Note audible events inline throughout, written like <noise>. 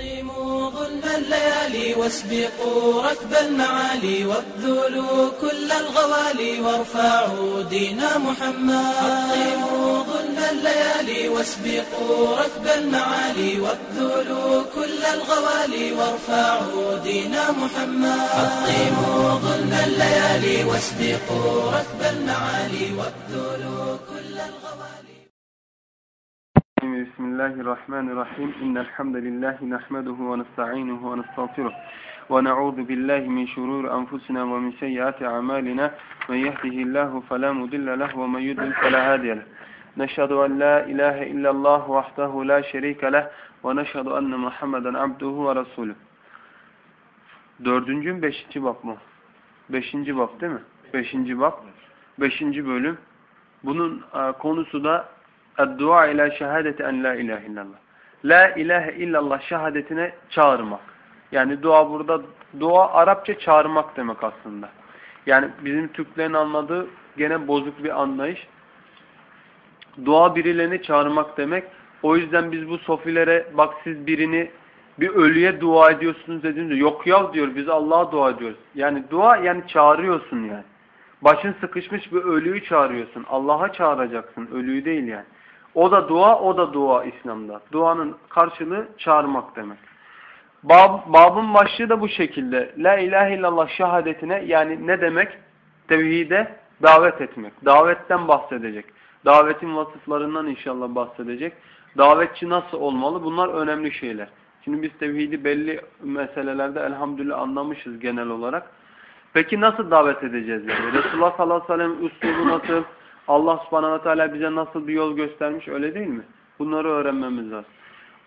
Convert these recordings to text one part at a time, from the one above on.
حطموا ظلم الليالي واسبقوا ركب المعالي وابذلوا كل الغوالي وارفعوا دين محمد. حطموا ظلم الليالي واسبقوا ركب المعالي وابذلوا كل الغوالي وارفعوا دين محمد. حطموا ظلم الليالي واسبقوا ركب المعالي وابذلوا كل الغوالي بسم الله الرحمن الرحيم إن الحمد لله نحمده ونستعينه ونستغفره ونعوذ بالله من شرور أنفسنا ومن سيئات أعمالنا من يهده الله فلا مضل له ومن يضلل فلا هادي له نشهد أن لا إله إلا الله وحده لا شريك له ونشهد أن محمدا عبده ورسوله Dördüncü mü beşinci bab mı? Beşinci bab değil mi? Beşinci bab. Beşinci bölüm. Bunun konusu da Dua ila şehadeti en la ilahe illallah. La ilahe illallah şehadetine çağırmak. Yani dua burada dua Arapça çağırmak demek aslında. Yani bizim Türklerin anladığı gene bozuk bir anlayış. Dua birilerini çağırmak demek. O yüzden biz bu sofilere bak siz birini bir ölüye dua ediyorsunuz dediğimde yok ya diyor biz Allah'a dua ediyoruz. Yani dua yani çağırıyorsun yani. Başın sıkışmış bir ölüyü çağırıyorsun. Allah'a çağıracaksın. Ölüyü değil yani. O da dua, o da dua İslam'da. Duanın karşılığı çağırmak demek. Bab, babın başlığı da bu şekilde. La ilahe illallah şehadetine yani ne demek? Tevhide davet etmek. Davetten bahsedecek. Davetin vasıflarından inşallah bahsedecek. Davetçi nasıl olmalı? Bunlar önemli şeyler. Şimdi biz tevhidi belli meselelerde elhamdülillah anlamışız genel olarak. Peki nasıl davet edeceğiz yani? Resulullah sallallahu aleyhi ve sellem üslubu nasıl? Allah subhanahu teala bize nasıl bir yol göstermiş öyle değil mi? Bunları öğrenmemiz lazım.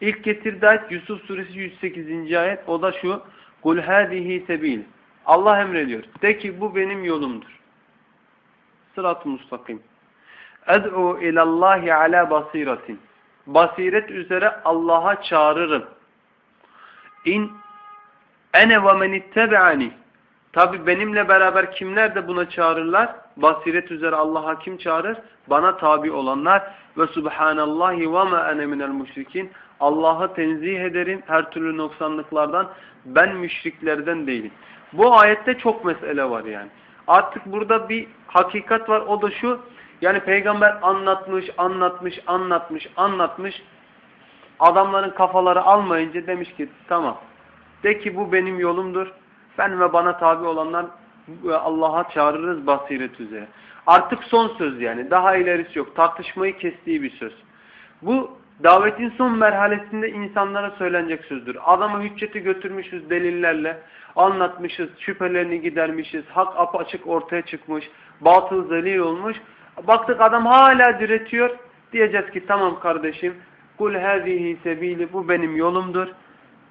İlk getirdiği ayet Yusuf suresi 108. ayet o da şu. Kul hadihi sebil. Allah emrediyor. De ki bu benim yolumdur. Sırat-ı mustakim. Ed'u ilallahi ala basiratin. Basiret üzere Allah'a çağırırım. İn ene ve men. Tabi benimle beraber kimler de buna çağırırlar? Basiret üzere Allah'a kim çağırır? Bana tabi olanlar ve subhanallahi ve ma ene minel müşrikin. Allah'ı tenzih ederim her türlü noksanlıklardan. Ben müşriklerden değilim. Bu ayette çok mesele var yani. Artık burada bir hakikat var o da şu. Yani peygamber anlatmış, anlatmış, anlatmış, anlatmış. Adamların kafaları almayınca demiş ki tamam. De ki bu benim yolumdur. Ben ve bana tabi olanlar Allah'a çağırırız basiret üzere. Artık son söz yani. Daha ilerisi yok. Tartışmayı kestiği bir söz. Bu davetin son merhalesinde insanlara söylenecek sözdür. Adama hücceti götürmüşüz delillerle. Anlatmışız. Şüphelerini gidermişiz. Hak apaçık ortaya çıkmış. Batıl zelil olmuş. Baktık adam hala diretiyor. Diyeceğiz ki tamam kardeşim. Kul hazihi sebili bu benim yolumdur.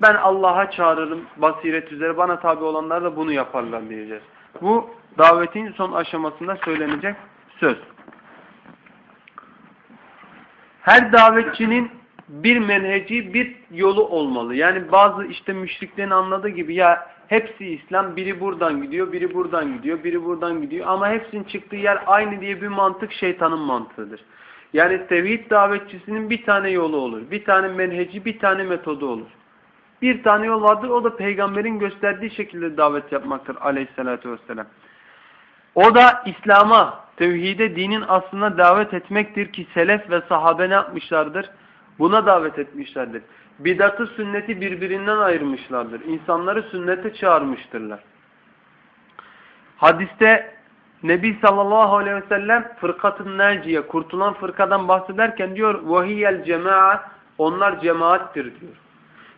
Ben Allah'a çağırırım basiret üzere. Bana tabi olanlar da bunu yaparlar diyeceğiz. Bu davetin son aşamasında söylenecek söz. Her davetçinin bir menheci, bir yolu olmalı. Yani bazı işte müşriklerin anladığı gibi ya hepsi İslam, biri buradan gidiyor, biri buradan gidiyor, biri buradan gidiyor. Ama hepsinin çıktığı yer aynı diye bir mantık şeytanın mantığıdır. Yani tevhid davetçisinin bir tane yolu olur. Bir tane menheci, bir tane metodu olur. Bir tane yol vardır. O da peygamberin gösterdiği şekilde davet yapmaktır aleyhissalatü vesselam. O da İslam'a, tevhide, dinin aslına davet etmektir ki selef ve sahabe ne yapmışlardır? Buna davet etmişlerdir. Bidatı sünneti birbirinden ayırmışlardır. İnsanları sünnete çağırmıştırlar. Hadiste Nebi sallallahu aleyhi ve sellem fırkatın nerciye, kurtulan fırkadan bahsederken diyor vahiyel cemaat, onlar cemaattir diyor.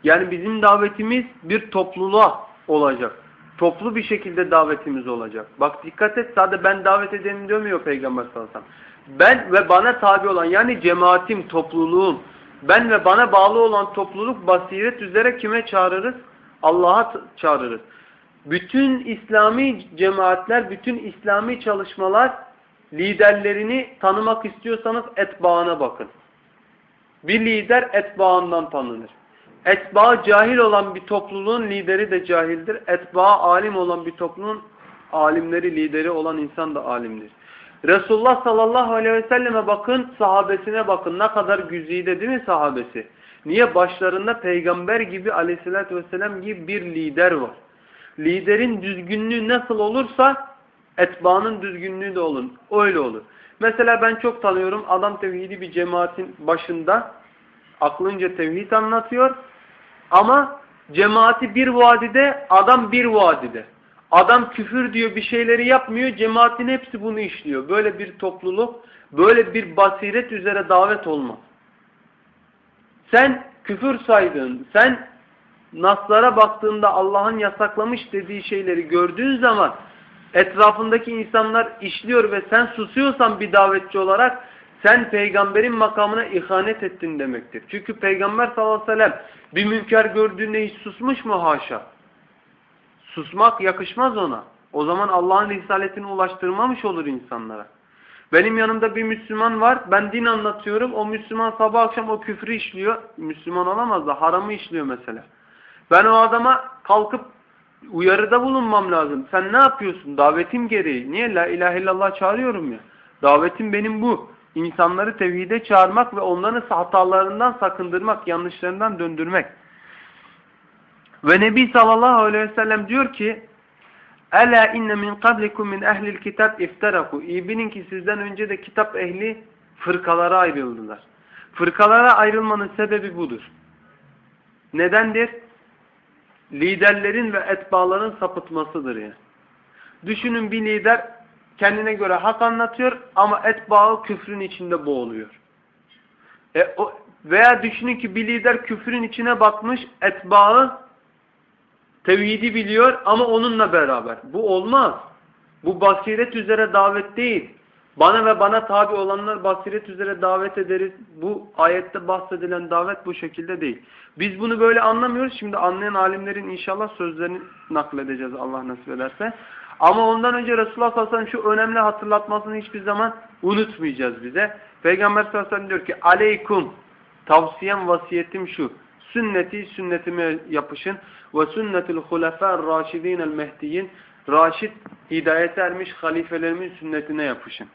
Yani bizim davetimiz bir topluluğa olacak. Toplu bir şekilde davetimiz olacak. Bak dikkat et sadece ben davet edenim demiyor Peygamber sallallahu aleyhi ve sellem. Ben ve bana tabi olan yani cemaatim, topluluğum, ben ve bana bağlı olan topluluk basiret üzere kime çağırırız? Allah'a çağırırız. Bütün İslami cemaatler, bütün İslami çalışmalar liderlerini tanımak istiyorsanız etbaına bakın. Bir lider etbaından tanınır. Etba cahil olan bir topluluğun lideri de cahildir. Etba alim olan bir topluluğun alimleri, lideri olan insan da alimdir. Resulullah sallallahu aleyhi ve selleme bakın, sahabesine bakın. Ne kadar güzide değil mi sahabesi? Niye? Başlarında peygamber gibi aleyhissalatü vesselam gibi bir lider var. Liderin düzgünlüğü nasıl olursa etbaanın düzgünlüğü de olur. Öyle olur. Mesela ben çok tanıyorum adam tevhidi bir cemaatin başında aklınca tevhid anlatıyor ama cemaati bir vadide adam bir vadide. Adam küfür diyor bir şeyleri yapmıyor cemaatin hepsi bunu işliyor. Böyle bir topluluk böyle bir basiret üzere davet olmaz. Sen küfür saydın, sen naslara baktığında Allah'ın yasaklamış dediği şeyleri gördüğün zaman etrafındaki insanlar işliyor ve sen susuyorsan bir davetçi olarak sen peygamberin makamına ihanet ettin demektir. Çünkü peygamber sallallahu aleyhi ve sellem bir münker gördüğünde hiç susmuş mu haşa? Susmak yakışmaz ona. O zaman Allah'ın risaletini ulaştırmamış olur insanlara. Benim yanımda bir Müslüman var. Ben din anlatıyorum. O Müslüman sabah akşam o küfrü işliyor. Müslüman olamaz da haramı işliyor mesela. Ben o adama kalkıp uyarıda bulunmam lazım. Sen ne yapıyorsun? Davetim gereği. Niye? La ilahe illallah çağırıyorum ya. Davetim benim bu. İnsanları tevhide çağırmak ve onların hatalarından sakındırmak, yanlışlarından döndürmek. Ve Nebi sallallahu aleyhi ve sellem diyor ki Ela inne min qablikum min ehlil kitap iftaraku. İyi bilin ki sizden önce de kitap ehli fırkalara ayrıldılar. Fırkalara ayrılmanın sebebi budur. Nedendir? Liderlerin ve etbaların sapıtmasıdır yani. Düşünün bir lider kendine göre hak anlatıyor ama etbağı küfrün içinde boğuluyor. E, o, veya düşünün ki bir lider küfrün içine batmış, etbağı tevhidi biliyor ama onunla beraber. Bu olmaz. Bu basiret üzere davet değil. Bana ve bana tabi olanlar basiret üzere davet ederiz. Bu ayette bahsedilen davet bu şekilde değil. Biz bunu böyle anlamıyoruz. Şimdi anlayan alimlerin inşallah sözlerini nakledeceğiz Allah nasip ederse. Ama ondan önce Resulullah sallallahu aleyhi ve sellem şu önemli hatırlatmasını hiçbir zaman unutmayacağız bize. Peygamber sallallahu aleyhi ve sellem diyor ki aleykum tavsiyem vasiyetim şu. Sünneti sünnetime yapışın ve sünnetul hulefâ'r raşidînel mehdiyin Raşid hidayete ermiş halifelerimin sünnetine yapışın.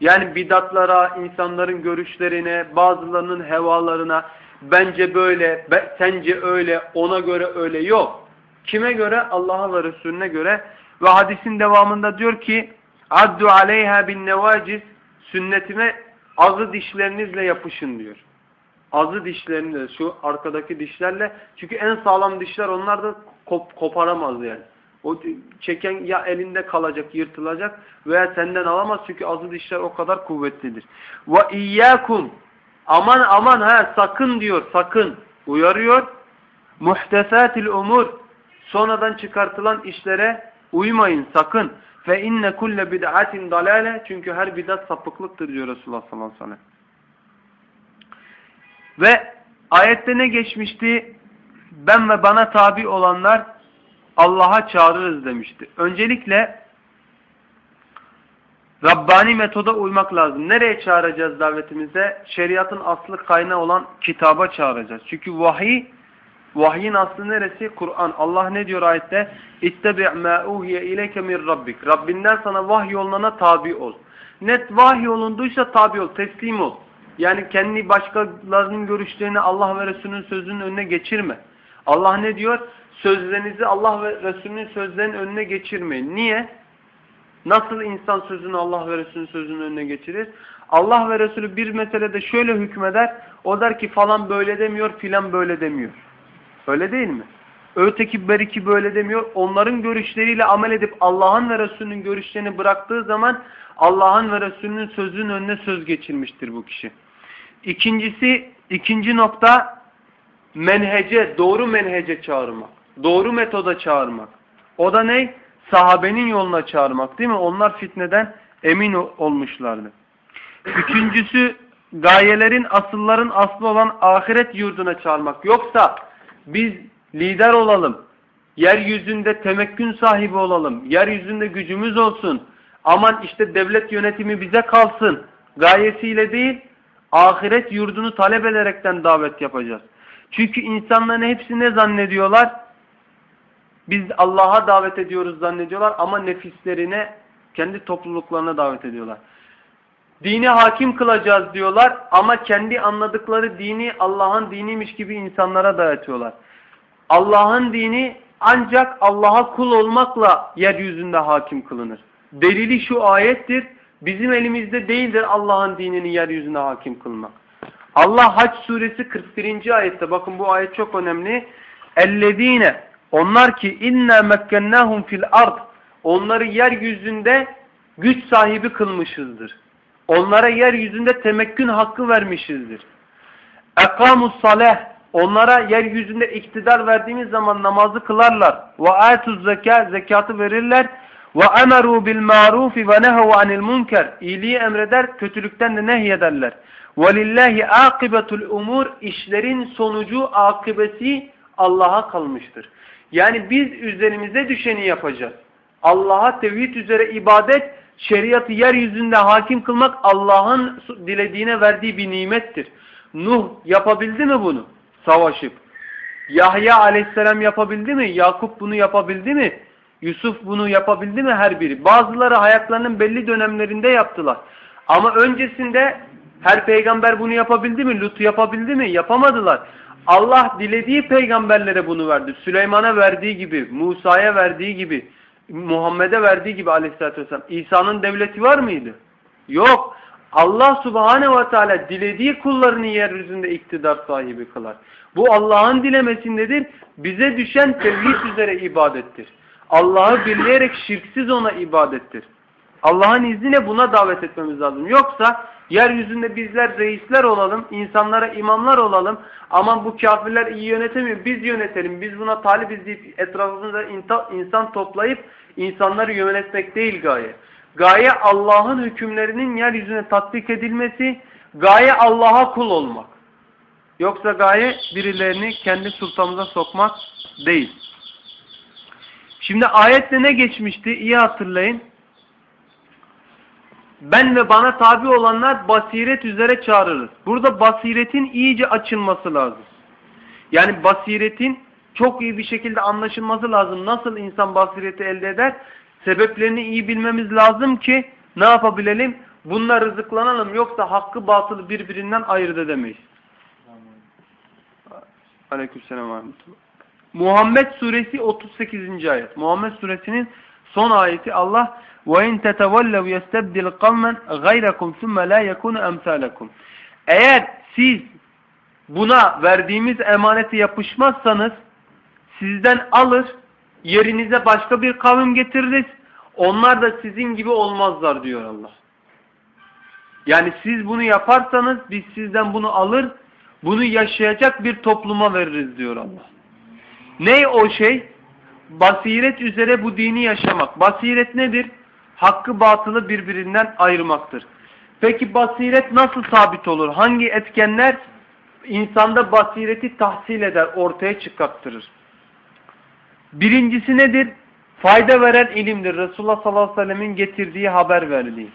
Yani bidatlara, insanların görüşlerine, bazılarının hevalarına bence böyle, sence öyle, ona göre öyle yok. Kime göre? Allah'a ve Resulüne göre. Ve hadisin devamında diyor ki addu aleyha bin nevaciz sünnetime azı dişlerinizle yapışın diyor. Azı dişlerinle şu arkadaki dişlerle çünkü en sağlam dişler onlar da kop koparamaz yani. O çeken ya elinde kalacak, yırtılacak veya senden alamaz çünkü azı dişler o kadar kuvvetlidir. Ve iyyakum aman aman ha sakın diyor, sakın uyarıyor. Muhtesatil umur sonradan çıkartılan işlere uymayın sakın. Fe inne kulle bid'atin dalale çünkü her bidat sapıklıktır diyor Resulullah sallallahu aleyhi ve sellem. Ve ayette ne geçmişti? Ben ve bana tabi olanlar Allah'a çağırırız demişti. Öncelikle Rabbani metoda uymak lazım. Nereye çağıracağız davetimize? Şeriatın aslı kaynağı olan kitaba çağıracağız. Çünkü vahiy, vahyin aslı neresi? Kur'an. Allah ne diyor ayette? İttebi' mâ uhiye ileyke min rabbik. Rabbinden sana vahiy yoluna tabi ol. Net vahiy olunduysa tabi ol, teslim ol. Yani kendi başkalarının görüşlerini Allah ve Resulünün sözünün önüne geçirme. Allah ne diyor? Sözlerinizi Allah ve Resulünün sözlerinin önüne geçirmeyin. Niye? Nasıl insan sözünü Allah ve Resulünün sözünün önüne geçirir? Allah ve Resulü bir meselede şöyle hükmeder. O der ki falan böyle demiyor, filan böyle demiyor. Öyle değil mi? Öteki beriki böyle demiyor. Onların görüşleriyle amel edip Allah'ın ve Resulünün görüşlerini bıraktığı zaman Allah'ın ve Resulünün sözünün önüne söz geçirmiştir bu kişi. İkincisi, ikinci nokta menhece, doğru menhece çağırmak. Doğru metoda çağırmak. O da ne? Sahabenin yoluna çağırmak değil mi? Onlar fitneden emin olmuşlardı. Üçüncüsü gayelerin, asılların aslı olan ahiret yurduna çağırmak. Yoksa biz lider olalım, yeryüzünde temekkün sahibi olalım, yeryüzünde gücümüz olsun, aman işte devlet yönetimi bize kalsın gayesiyle değil, ahiret yurdunu talep ederekten davet yapacağız. Çünkü insanların hepsi ne zannediyorlar? Biz Allah'a davet ediyoruz zannediyorlar ama nefislerine Kendi topluluklarına davet ediyorlar. Dini hakim kılacağız diyorlar ama kendi anladıkları dini Allah'ın diniymiş gibi insanlara dayatıyorlar. Allah'ın dini ancak Allah'a kul olmakla yeryüzünde hakim kılınır. Delili şu ayettir. Bizim elimizde değildir Allah'ın dinini yeryüzüne hakim kılmak. Allah Haç suresi 41. ayette bakın bu ayet çok önemli. Ellezine onlar ki inna mekkennahum fil ard onları yeryüzünde güç sahibi kılmışızdır. Onlara yeryüzünde temekkün hakkı vermişizdir. Ekamus saleh onlara yeryüzünde iktidar verdiğimiz zaman namazı kılarlar. Ve atuz zeka zekatı verirler. Ve emeru bil ma'ruf ve nehav anil munker iyiliği emreder, kötülükten de nehyederler. Velillahi akibetul umur işlerin sonucu akıbeti Allah'a kalmıştır. Yani biz üzerimize düşeni yapacağız. Allah'a tevhid üzere ibadet, şeriatı yeryüzünde hakim kılmak Allah'ın dilediğine verdiği bir nimettir. Nuh yapabildi mi bunu? Savaşıp. Yahya aleyhisselam yapabildi mi? Yakup bunu yapabildi mi? Yusuf bunu yapabildi mi her biri? Bazıları hayatlarının belli dönemlerinde yaptılar. Ama öncesinde her peygamber bunu yapabildi mi? Lut yapabildi mi? Yapamadılar. Allah dilediği peygamberlere bunu verdi. Süleyman'a verdiği gibi, Musa'ya verdiği gibi, Muhammed'e verdiği gibi aleyhissalatü vesselam. İsa'nın devleti var mıydı? Yok. Allah subhanehu ve teala dilediği kullarını yeryüzünde iktidar sahibi kılar. Bu Allah'ın dilemesindedir. Bize düşen tevhid üzere ibadettir. Allah'ı birleyerek şirksiz ona ibadettir. Allah'ın izniyle buna davet etmemiz lazım. Yoksa yeryüzünde bizler reisler olalım, insanlara imamlar olalım. Aman bu kafirler iyi yönetemiyor, biz yönetelim. Biz buna talibiz deyip etrafımızda insan toplayıp insanları yönetmek değil gaye. Gaye Allah'ın hükümlerinin yeryüzüne tatbik edilmesi, gaye Allah'a kul olmak. Yoksa gaye birilerini kendi sultamıza sokmak değil. Şimdi ayette ne geçmişti? İyi hatırlayın. Ben ve bana tabi olanlar basiret üzere çağırırız. Burada basiretin iyice açılması lazım. Yani basiretin çok iyi bir şekilde anlaşılması lazım. Nasıl insan basireti elde eder? Sebeplerini iyi bilmemiz lazım ki ne yapabilelim? Bununla rızıklanalım. Yoksa hakkı batılı birbirinden ayırt edemeyiz. Aleykümselam Muhammed suresi 38. ayet. Muhammed suresinin son ayeti Allah وَاِنْ تَتَوَلَّوْ يَسْتَبْدِلْ قَوْمًا غَيْرَكُمْ ثُمَّ لَا يَكُونَ اَمْثَالَكُمْ Eğer siz buna verdiğimiz emaneti yapışmazsanız sizden alır, yerinize başka bir kavim getiririz. Onlar da sizin gibi olmazlar diyor Allah. Yani siz bunu yaparsanız biz sizden bunu alır, bunu yaşayacak bir topluma veririz diyor Allah. Ne o şey? Basiret üzere bu dini yaşamak. Basiret nedir? Hakkı batılı birbirinden ayırmaktır. Peki basiret nasıl sabit olur? Hangi etkenler insanda basireti tahsil eder, ortaya çıkarttırır? Birincisi nedir? Fayda veren ilimdir. Resulullah sallallahu aleyhi ve sellemin getirdiği haber verdiği.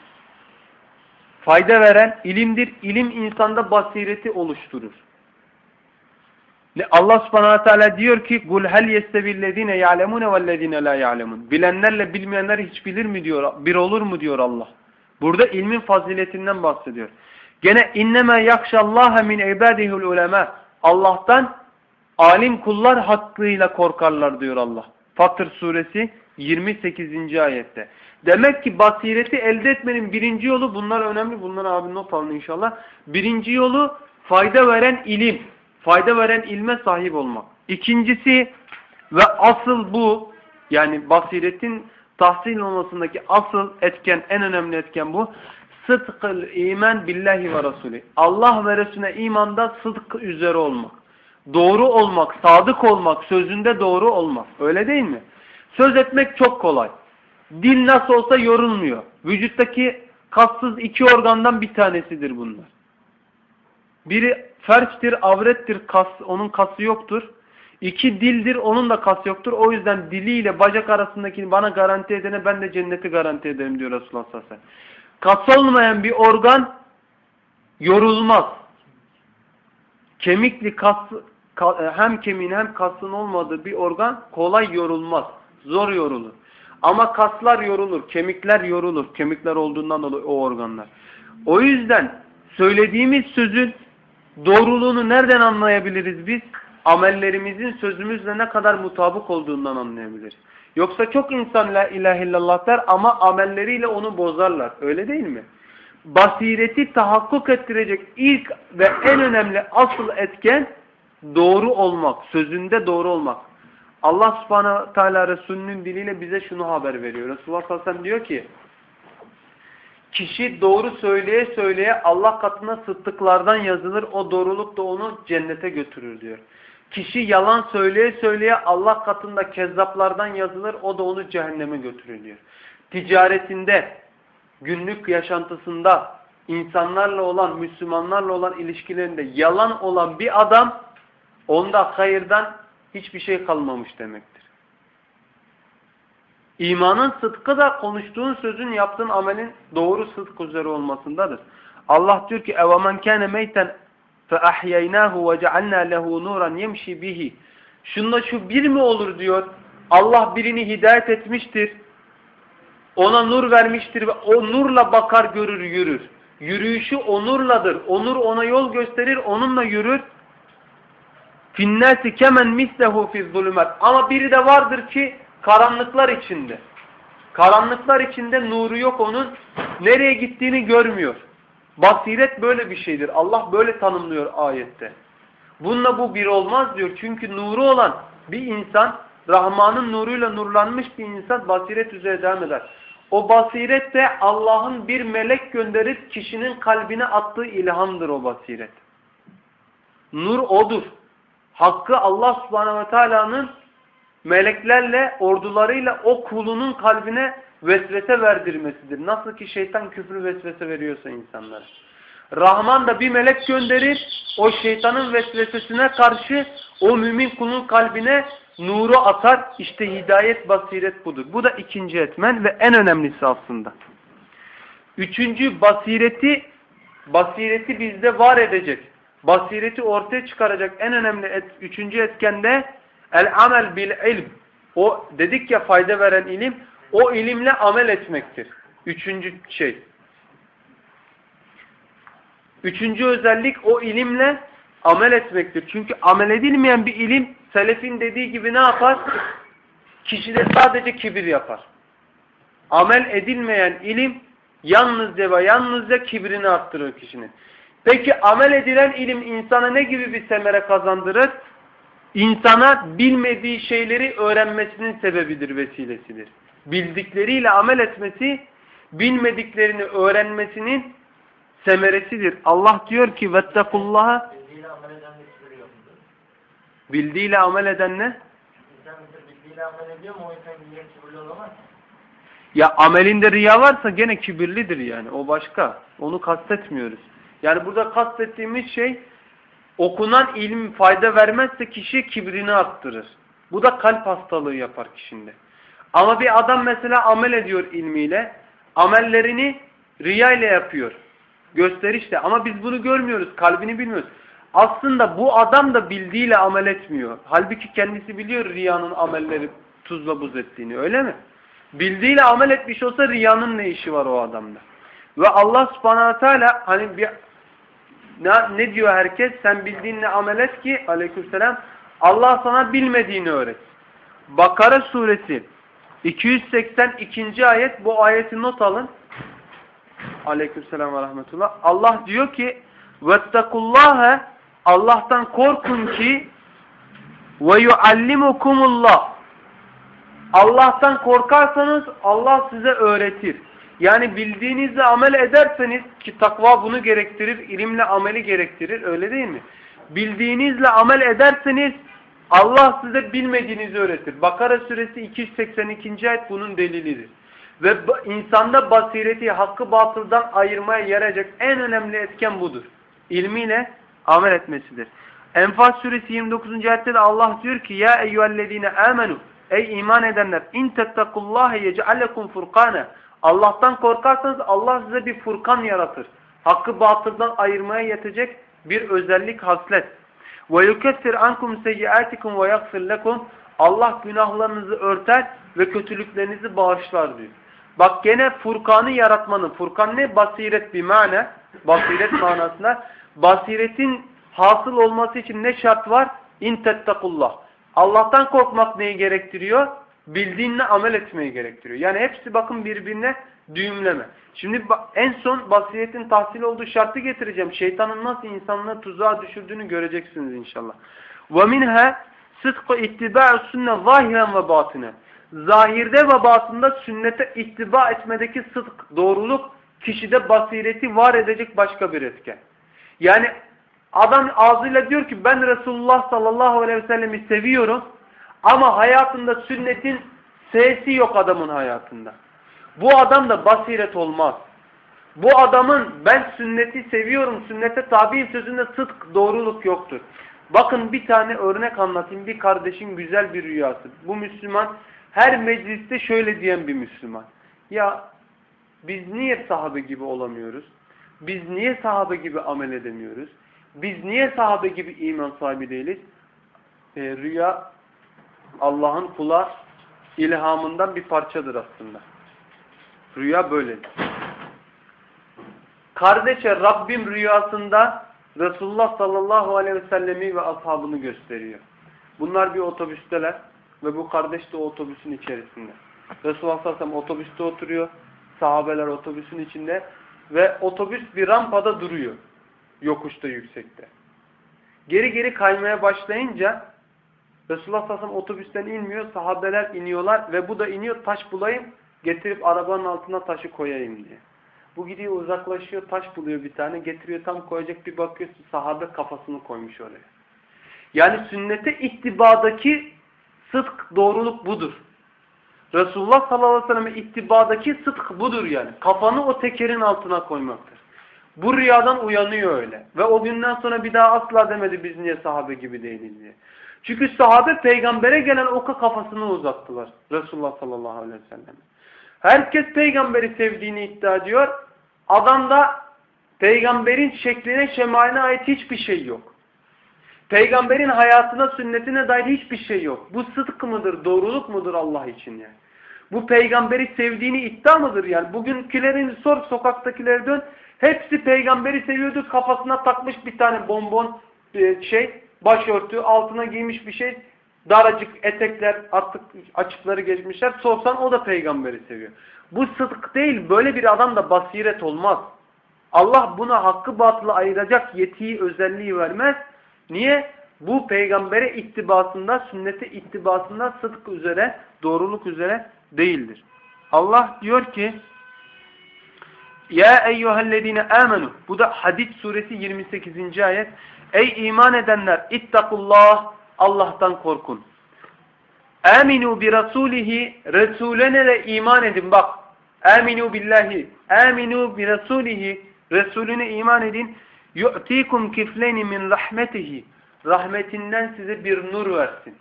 Fayda veren ilimdir. İlim insanda basireti oluşturur. Allah subhanahu teala diyor ki قُلْ هَلْ يَسْتَوِي الَّذ۪ينَ يَعْلَمُونَ وَالَّذ۪ينَ لَا يَعْلَمُونَ Bilenlerle bilmeyenler hiç bilir mi diyor, bir olur mu diyor Allah. Burada ilmin faziletinden bahsediyor. Gene innema yakşallaha min ibadihul ulema. Allah'tan alim kullar hakkıyla korkarlar diyor Allah. Fatır suresi 28. ayette. Demek ki basireti elde etmenin birinci yolu bunlar önemli. Bunları abi not alın inşallah. Birinci yolu fayda veren ilim fayda veren ilme sahip olmak. İkincisi ve asıl bu yani basiretin tahsil olmasındaki asıl etken, en önemli etken bu. Sıdkıl iman billahi ve Resulü. Allah ve Resulüne imanda sıdk üzere olmak. Doğru olmak, sadık olmak, sözünde doğru olmak. Öyle değil mi? Söz etmek çok kolay. Dil nasıl olsa yorulmuyor. Vücuttaki kassız iki organdan bir tanesidir bunlar. Biri ferçtir, avrettir, kas, onun kası yoktur. İki dildir, onun da kası yoktur. O yüzden diliyle bacak arasındakini bana garanti edene ben de cenneti garanti ederim diyor Resulullah sallallahu aleyhi ve sellem. Kas olmayan bir organ yorulmaz. Kemikli kas, hem kemiğin hem kasın olmadığı bir organ kolay yorulmaz. Zor yorulur. Ama kaslar yorulur, kemikler yorulur. Kemikler olduğundan dolayı o organlar. O yüzden söylediğimiz sözün doğruluğunu nereden anlayabiliriz biz? Amellerimizin sözümüzle ne kadar mutabık olduğundan anlayabiliriz. Yoksa çok insan la ilahe illallah der ama amelleriyle onu bozarlar. Öyle değil mi? Basireti tahakkuk ettirecek ilk ve en önemli asıl etken doğru olmak. Sözünde doğru olmak. Allah subhanahu teala Resulünün diliyle bize şunu haber veriyor. Resulullah sallallahu aleyhi ve sellem diyor ki Kişi doğru söyleye söyleye Allah katına sıddıklardan yazılır. O doğruluk da onu cennete götürür diyor. Kişi yalan söyleye söyleye Allah katında kezzaplardan yazılır. O da onu cehenneme götürür diyor. Ticaretinde, günlük yaşantısında, insanlarla olan, Müslümanlarla olan ilişkilerinde yalan olan bir adam onda hayırdan hiçbir şey kalmamış demektir. İmanın sıdkı da konuştuğun sözün, yaptığın amelin doğru sıdk üzere olmasındadır. Allah diyor ki اَوَمَنْ كَانَ مَيْتًا فَأَحْيَيْنَاهُ وَجَعَلْنَا لَهُ نُورًا يَمْشِي بِهِ Şunla şu bir mi olur diyor. Allah birini hidayet etmiştir. Ona nur vermiştir ve o nurla bakar görür yürür. Yürüyüşü o nurladır. O nur ona yol gösterir, onunla yürür. Finnâsi kemen mislehu fi zulümet. Ama biri de vardır ki karanlıklar içinde. Karanlıklar içinde nuru yok onun. Nereye gittiğini görmüyor. Basiret böyle bir şeydir. Allah böyle tanımlıyor ayette. Bununla bu bir olmaz diyor. Çünkü nuru olan bir insan, Rahman'ın nuruyla nurlanmış bir insan basiret üzere devam eder. O basiret de Allah'ın bir melek gönderip kişinin kalbine attığı ilhamdır o basiret. Nur odur. Hakkı Allah subhanehu ve teala'nın meleklerle, ordularıyla o kulunun kalbine vesvese verdirmesidir. Nasıl ki şeytan küfrü vesvese veriyorsa insanlara. Rahman da bir melek gönderir, o şeytanın vesvesesine karşı o mümin kulun kalbine nuru atar. İşte hidayet, basiret budur. Bu da ikinci etmen ve en önemlisi aslında. Üçüncü basireti, basireti bizde var edecek. Basireti ortaya çıkaracak en önemli et, üçüncü etken de el amel bil ilm. O dedik ya fayda veren ilim, o ilimle amel etmektir. Üçüncü şey. Üçüncü özellik o ilimle amel etmektir. Çünkü amel edilmeyen bir ilim selefin dediği gibi ne yapar? Kişide sadece kibir yapar. Amel edilmeyen ilim yalnızca ve yalnızca kibrini arttırır kişinin. Peki amel edilen ilim insana ne gibi bir semere kazandırır? İnsana bilmediği şeyleri öğrenmesinin sebebidir, vesilesidir. Bildikleriyle amel etmesi, bilmediklerini öğrenmesinin semeresidir. Allah diyor ki vettekullaha Bildiğiyle amel eden ne? Ya amelinde riya varsa gene kibirlidir yani. O başka. Onu kastetmiyoruz. Yani burada kastettiğimiz şey okunan ilim fayda vermezse kişi kibrini arttırır. Bu da kalp hastalığı yapar kişinde. Ama bir adam mesela amel ediyor ilmiyle. Amellerini riya ile yapıyor. Gösterişle. Ama biz bunu görmüyoruz. Kalbini bilmiyoruz. Aslında bu adam da bildiğiyle amel etmiyor. Halbuki kendisi biliyor riyanın amelleri tuzla buz ettiğini. Öyle mi? Bildiğiyle amel etmiş olsa riyanın ne işi var o adamda? Ve Allah subhanahu teala hani bir ne, ne diyor herkes? Sen bildiğinle amel et ki aleykümselam Allah sana bilmediğini öğret. Bakara suresi 282. ayet bu ayeti not alın. Aleykümselam ve rahmetullah. Allah diyor ki vettekullâhe Allah'tan korkun ki ve yuallimukumullah Allah'tan korkarsanız Allah size öğretir. Yani bildiğinizle amel ederseniz ki takva bunu gerektirir, ilimle ameli gerektirir öyle değil mi? Bildiğinizle amel ederseniz Allah size bilmediğinizi öğretir. Bakara suresi 282. ayet bunun delilidir. Ve insanda basireti hakkı batıldan ayırmaya yarayacak en önemli etken budur. İlmiyle amel etmesidir. Enfal suresi 29. ayette de Allah diyor ki ya eyyühellezine amenu ey iman edenler in tettakullaha yec'alekum furkana Allah'tan korkarsanız Allah size bir furkan yaratır. Hakkı batıldan ayırmaya yetecek bir özellik haslet. Ankum seyyiatikum ve yaghfir lekum Allah günahlarınızı örter, ve kötülüklerinizi bağışlar diyor. Bak gene Furkan'ı yaratmanın, Furkan ne? Basiret bir mane, basiret <laughs> manasında. Basiretin hasıl olması için ne şart var? İn tettakullah. Allah'tan korkmak neyi gerektiriyor? Bildiğinle amel etmeyi gerektiriyor. Yani hepsi bakın birbirine düğümleme. Şimdi en son basiretin tahsil olduğu şartı getireceğim. Şeytanın nasıl insanları tuzağa düşürdüğünü göreceksiniz inşallah. وَمِنْهَا sıdkı ittiba'u sünne zahiren ve batine. Zahirde ve batında sünnete ittiba etmedeki sıdk, doğruluk kişide basireti var edecek başka bir etken. Yani adam ağzıyla diyor ki ben Resulullah sallallahu aleyhi ve sellemi seviyorum ama hayatında sünnetin sesi yok adamın hayatında. Bu adam da basiret olmaz. Bu adamın ben sünneti seviyorum, sünnete tabiyim sözünde sıdk, doğruluk yoktur. Bakın bir tane örnek anlatayım. Bir kardeşin güzel bir rüyası. Bu Müslüman her mecliste şöyle diyen bir Müslüman. Ya biz niye sahabe gibi olamıyoruz? Biz niye sahabe gibi amel edemiyoruz? Biz niye sahabe gibi iman sahibi değiliz? E, rüya Allah'ın kula ilhamından bir parçadır aslında. Rüya böyledir. Kardeşe Rabbim rüyasında Resulullah sallallahu aleyhi ve sellemi ve ashabını gösteriyor. Bunlar bir otobüsteler ve bu kardeş de otobüsün içerisinde. Resulullah sallallahu aleyhi ve sellem otobüste oturuyor. Sahabeler otobüsün içinde ve otobüs bir rampada duruyor. Yokuşta yüksekte. Geri geri kaymaya başlayınca Resulullah sallallahu otobüsten inmiyor. Sahabeler iniyorlar ve bu da iniyor taş bulayım getirip arabanın altına taşı koyayım diye. Bu gidiyor uzaklaşıyor taş buluyor bir tane getiriyor tam koyacak bir bakıyorsun sahabe kafasını koymuş oraya. Yani sünnete ittibadaki sıdk doğruluk budur. Resulullah sallallahu aleyhi ve selleme ittibadaki sıdk budur yani. Kafanı o tekerin altına koymaktır. Bu rüyadan uyanıyor öyle. Ve o günden sonra bir daha asla demedi biz niye sahabe gibi değiliz diye. Çünkü sahabe peygambere gelen oka kafasını uzattılar. Resulullah sallallahu aleyhi ve sellem. Herkes peygamberi sevdiğini iddia ediyor. Adamda peygamberin şekline, şemaline ait hiçbir şey yok. Peygamberin hayatına, sünnetine dair hiçbir şey yok. Bu sıdk mıdır, doğruluk mudur Allah için yani? Bu peygamberi sevdiğini iddia mıdır yani? Bugünkülerin sor, sokaktakileri dön. Hepsi peygamberi seviyordu. Kafasına takmış bir tane bonbon e, şey, başörtü, altına giymiş bir şey. Daracık etekler artık açıkları geçmişler. Sorsan o da peygamberi seviyor. Bu sıdk değil. Böyle bir adam da basiret olmaz. Allah buna hakkı batılı ayıracak yetiyi, özelliği vermez. Niye? Bu peygambere ittibasında, sünnete ittibasında sıdk üzere, doğruluk üzere değildir. Allah diyor ki Ya eyyühellezine amenu Bu da Hadid suresi 28. ayet. Ey iman edenler ittakullah Allah'tan korkun. Aminu bi rasulihi Resulüne de iman edin bak. Aminu billahi. Aminu bi rasulihi Resulüne iman edin. Yu'tikum kifleni min rahmetihi. Rahmetinden size bir nur versin.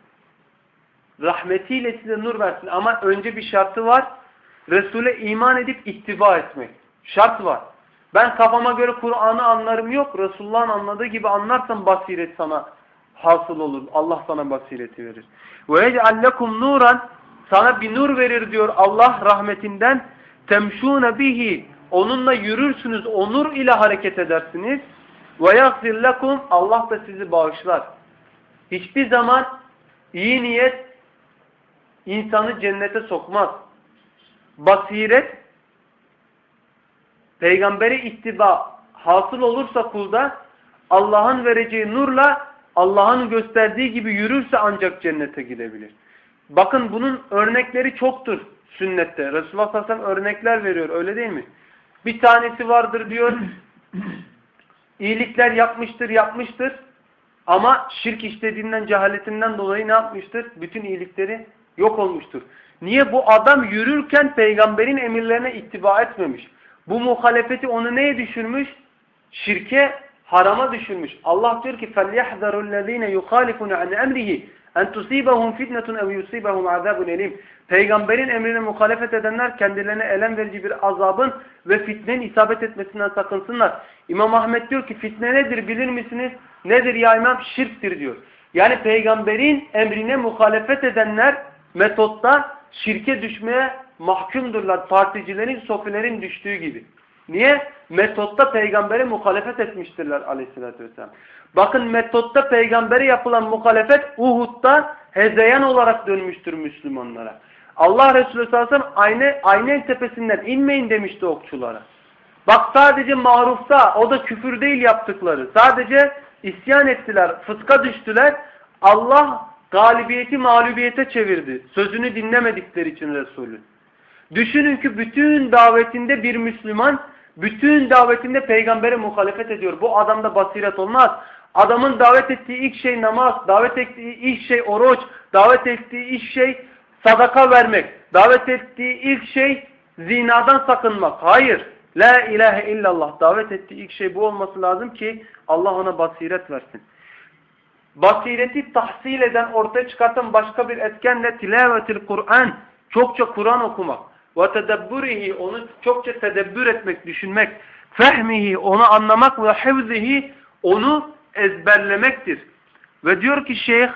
Rahmetiyle size nur versin. Ama önce bir şartı var. Resul'e iman edip ittiba etmek. Şart var. Ben kafama göre Kur'an'ı anlarım yok. Resulullah'ın anladığı gibi anlarsam basiret sana hasıl olur. Allah sana basireti verir. Ve yec'allekum nuran sana bir nur verir diyor Allah rahmetinden. Temşûne bihi onunla yürürsünüz. O nur ile hareket edersiniz. Yaghfir lekum Allah da sizi bağışlar. Hiçbir zaman iyi niyet insanı cennete sokmaz. Basiret peygambere ittiba hasıl olursa kulda Allah'ın vereceği nurla Allah'ın gösterdiği gibi yürürse ancak cennete gidebilir. Bakın bunun örnekleri çoktur sünnette. Resulullah sallallahu aleyhi ve sellem örnekler veriyor öyle değil mi? Bir tanesi vardır diyor. iyilikler yapmıştır yapmıştır. Ama şirk işlediğinden cehaletinden dolayı ne yapmıştır? Bütün iyilikleri yok olmuştur. Niye? Bu adam yürürken peygamberin emirlerine ittiba etmemiş. Bu muhalefeti onu neye düşürmüş? Şirke harama düşürmüş. Allah diyor ki فَلْيَحْذَرُ الَّذ۪ينَ يُخَالِفُونَ عَنْ اَمْرِهِ اَنْ تُصِيبَهُمْ فِتْنَةٌ اَوْ يُصِيبَهُمْ عَذَابٌ اَلِيمٌ Peygamberin emrine muhalefet edenler kendilerine elem verici bir azabın ve fitnenin isabet etmesinden sakınsınlar. İmam Ahmet diyor ki fitne nedir bilir misiniz? Nedir ya İmam? Şirktir diyor. Yani peygamberin emrine muhalefet edenler metotta şirke düşmeye mahkumdurlar. Particilerin, sofilerin düştüğü gibi. Niye? Metotta peygambere muhalefet etmiştirler aleyhissalatü vesselam. Bakın metotta peygambere yapılan muhalefet Uhud'da hezeyan olarak dönmüştür Müslümanlara. Allah Resulü sallallahu aleyhi ve sellem ayne, aynen tepesinden inmeyin demişti okçulara. Bak sadece marufta o da küfür değil yaptıkları. Sadece isyan ettiler, fıska düştüler. Allah galibiyeti mağlubiyete çevirdi. Sözünü dinlemedikleri için Resulü. Düşünün ki bütün davetinde bir Müslüman, bütün davetinde peygambere muhalefet ediyor. Bu adamda basiret olmaz. Adamın davet ettiği ilk şey namaz, davet ettiği ilk şey oruç, davet ettiği ilk şey sadaka vermek, davet ettiği ilk şey zinadan sakınmak. Hayır. La ilahe illallah. Davet ettiği ilk şey bu olması lazım ki Allah ona basiret versin. Basireti tahsil eden, ortaya çıkartan başka bir etken de tilavetil Kur'an. Çokça Kur'an okumak Ve tedebbürihi, onu çokça tedebbür etmek, düşünmek. Fehmihi, onu anlamak ve hevzihi, onu ezberlemektir. Ve diyor ki şeyh,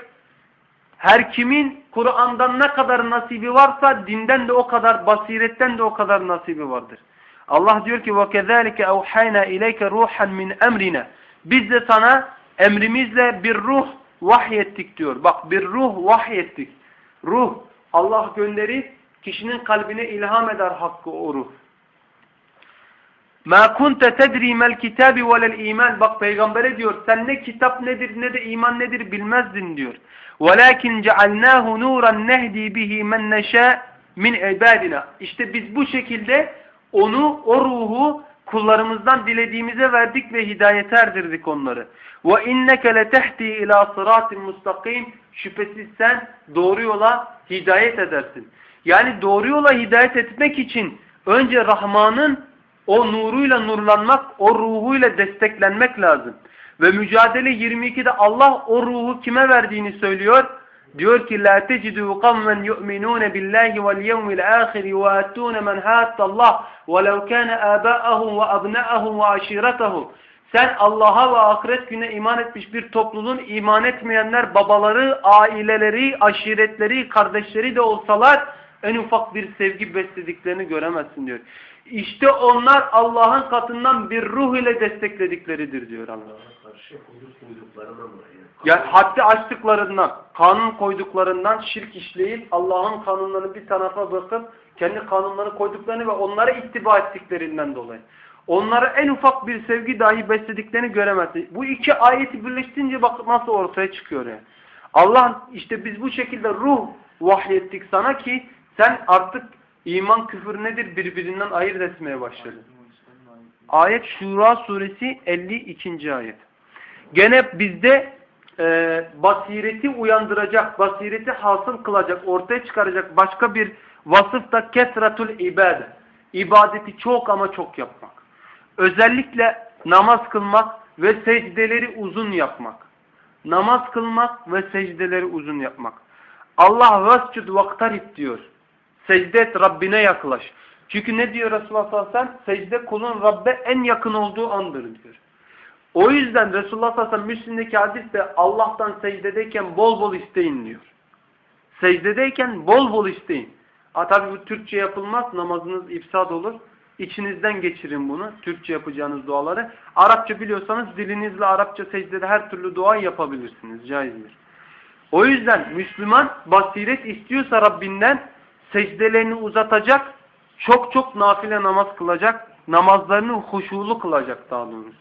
her kimin Kur'an'dan ne kadar nasibi varsa dinden de o kadar, basiretten de o kadar nasibi vardır. Allah diyor ki وَكَذَٰلِكَ اَوْحَيْنَا اِلَيْكَ رُوحًا مِنْ اَمْرِنَا Biz de sana emrimizle bir ruh vahyettik diyor. Bak bir ruh vahyettik. Ruh Allah gönderir kişinin kalbine ilham eder hakkı o ruh. مَا كُنْتَ تَدْرِي مَا الْكِتَابِ وَلَا iman Bak peygambere diyor sen ne kitap nedir ne de iman nedir bilmezdin diyor. وَلَكِنْ جَعَلْنَاهُ نُورًا نَهْدِي بِهِ مَنْ نَشَاء min ibadina. İşte biz bu şekilde onu, o ruhu kullarımızdan dilediğimize verdik ve hidayete erdirdik onları. Ve inneke letehdi ila sıratin mustakim. Şüphesiz sen doğru yola hidayet edersin. Yani doğru yola hidayet etmek için önce Rahman'ın o nuruyla nurlanmak, o ruhuyla desteklenmek lazım. Ve mücadele 22'de Allah o ruhu kime verdiğini söylüyor. Diyor ki la tecidu kavmen yu'minun billahi vel yevmil ahir yu'atun men Allah ve lev kana aba'ahum ve abna'ahum ve aşiretahum. Sen Allah'a ve ahiret güne iman etmiş bir topluluğun iman etmeyenler babaları, aileleri, aşiretleri, kardeşleri de olsalar en ufak bir sevgi beslediklerini göremezsin diyor. İşte onlar Allah'ın katından bir ruh ile destekledikleridir diyor Allah. Yani haddi açtıklarından, kanun koyduklarından şirk işleyip Allah'ın kanunlarını bir tarafa bırakıp kendi kanunlarını koyduklarını ve onlara ittiba ettiklerinden dolayı. Onlara en ufak bir sevgi dahi beslediklerini göremezsin. Bu iki ayeti birleştirince bak nasıl ortaya çıkıyor yani. Allah işte biz bu şekilde ruh vahyettik sana ki sen artık iman küfür nedir birbirinden ayırt etmeye başladın. Ayet Şura suresi 52. ayet. Gene bizde e, basireti uyandıracak, basireti hasıl kılacak, ortaya çıkaracak başka bir vasıf da kesratul ibad. İbadeti çok ama çok yapmak. Özellikle namaz kılmak ve secdeleri uzun yapmak. Namaz kılmak ve secdeleri uzun yapmak. Allah vescud vaktarip diyor. Secde et Rabbine yaklaş. Çünkü ne diyor Resulullah sallallahu aleyhi ve sellem? Secde kulun Rabbe en yakın olduğu andır diyor. O yüzden Resulullah sallallahu aleyhi ve sellem Müslim'deki hadiste Allah'tan secdedeyken bol bol isteyin diyor. Secdedeyken bol bol isteyin. Ha tabi bu Türkçe yapılmaz. Namazınız ifsad olur. İçinizden geçirin bunu. Türkçe yapacağınız duaları. Arapça biliyorsanız dilinizle Arapça secdede her türlü dua yapabilirsiniz. Caizdir. O yüzden Müslüman basiret istiyorsa Rabbinden secdelerini uzatacak, çok çok nafile namaz kılacak, namazlarını huşulu kılacak daha doğrusu.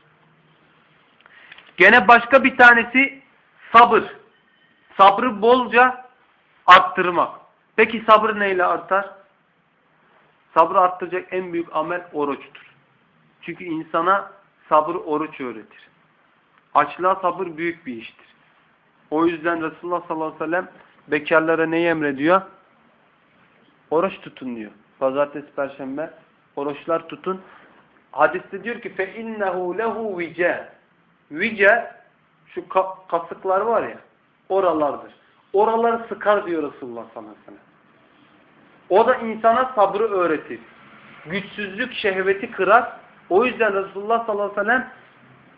Gene başka bir tanesi sabır. Sabrı bolca arttırmak. Peki sabır neyle artar? Sabrı arttıracak en büyük amel oruçtur. Çünkü insana sabır oruç öğretir. Açlığa sabır büyük bir iştir. O yüzden Resulullah sallallahu aleyhi ve sellem bekarlara neyi emrediyor? Oruç tutun diyor. Pazartesi, perşembe oruçlar tutun. Hadiste diyor ki فَاِنَّهُ لَهُ وِجَى Vice şu ka kasıklar var ya oralardır. Oraları sıkar diyor Resulullah sallallahu aleyhi ve sellem. O da insana sabrı öğretir. Güçsüzlük şehveti kırar. O yüzden Resulullah sallallahu aleyhi ve sellem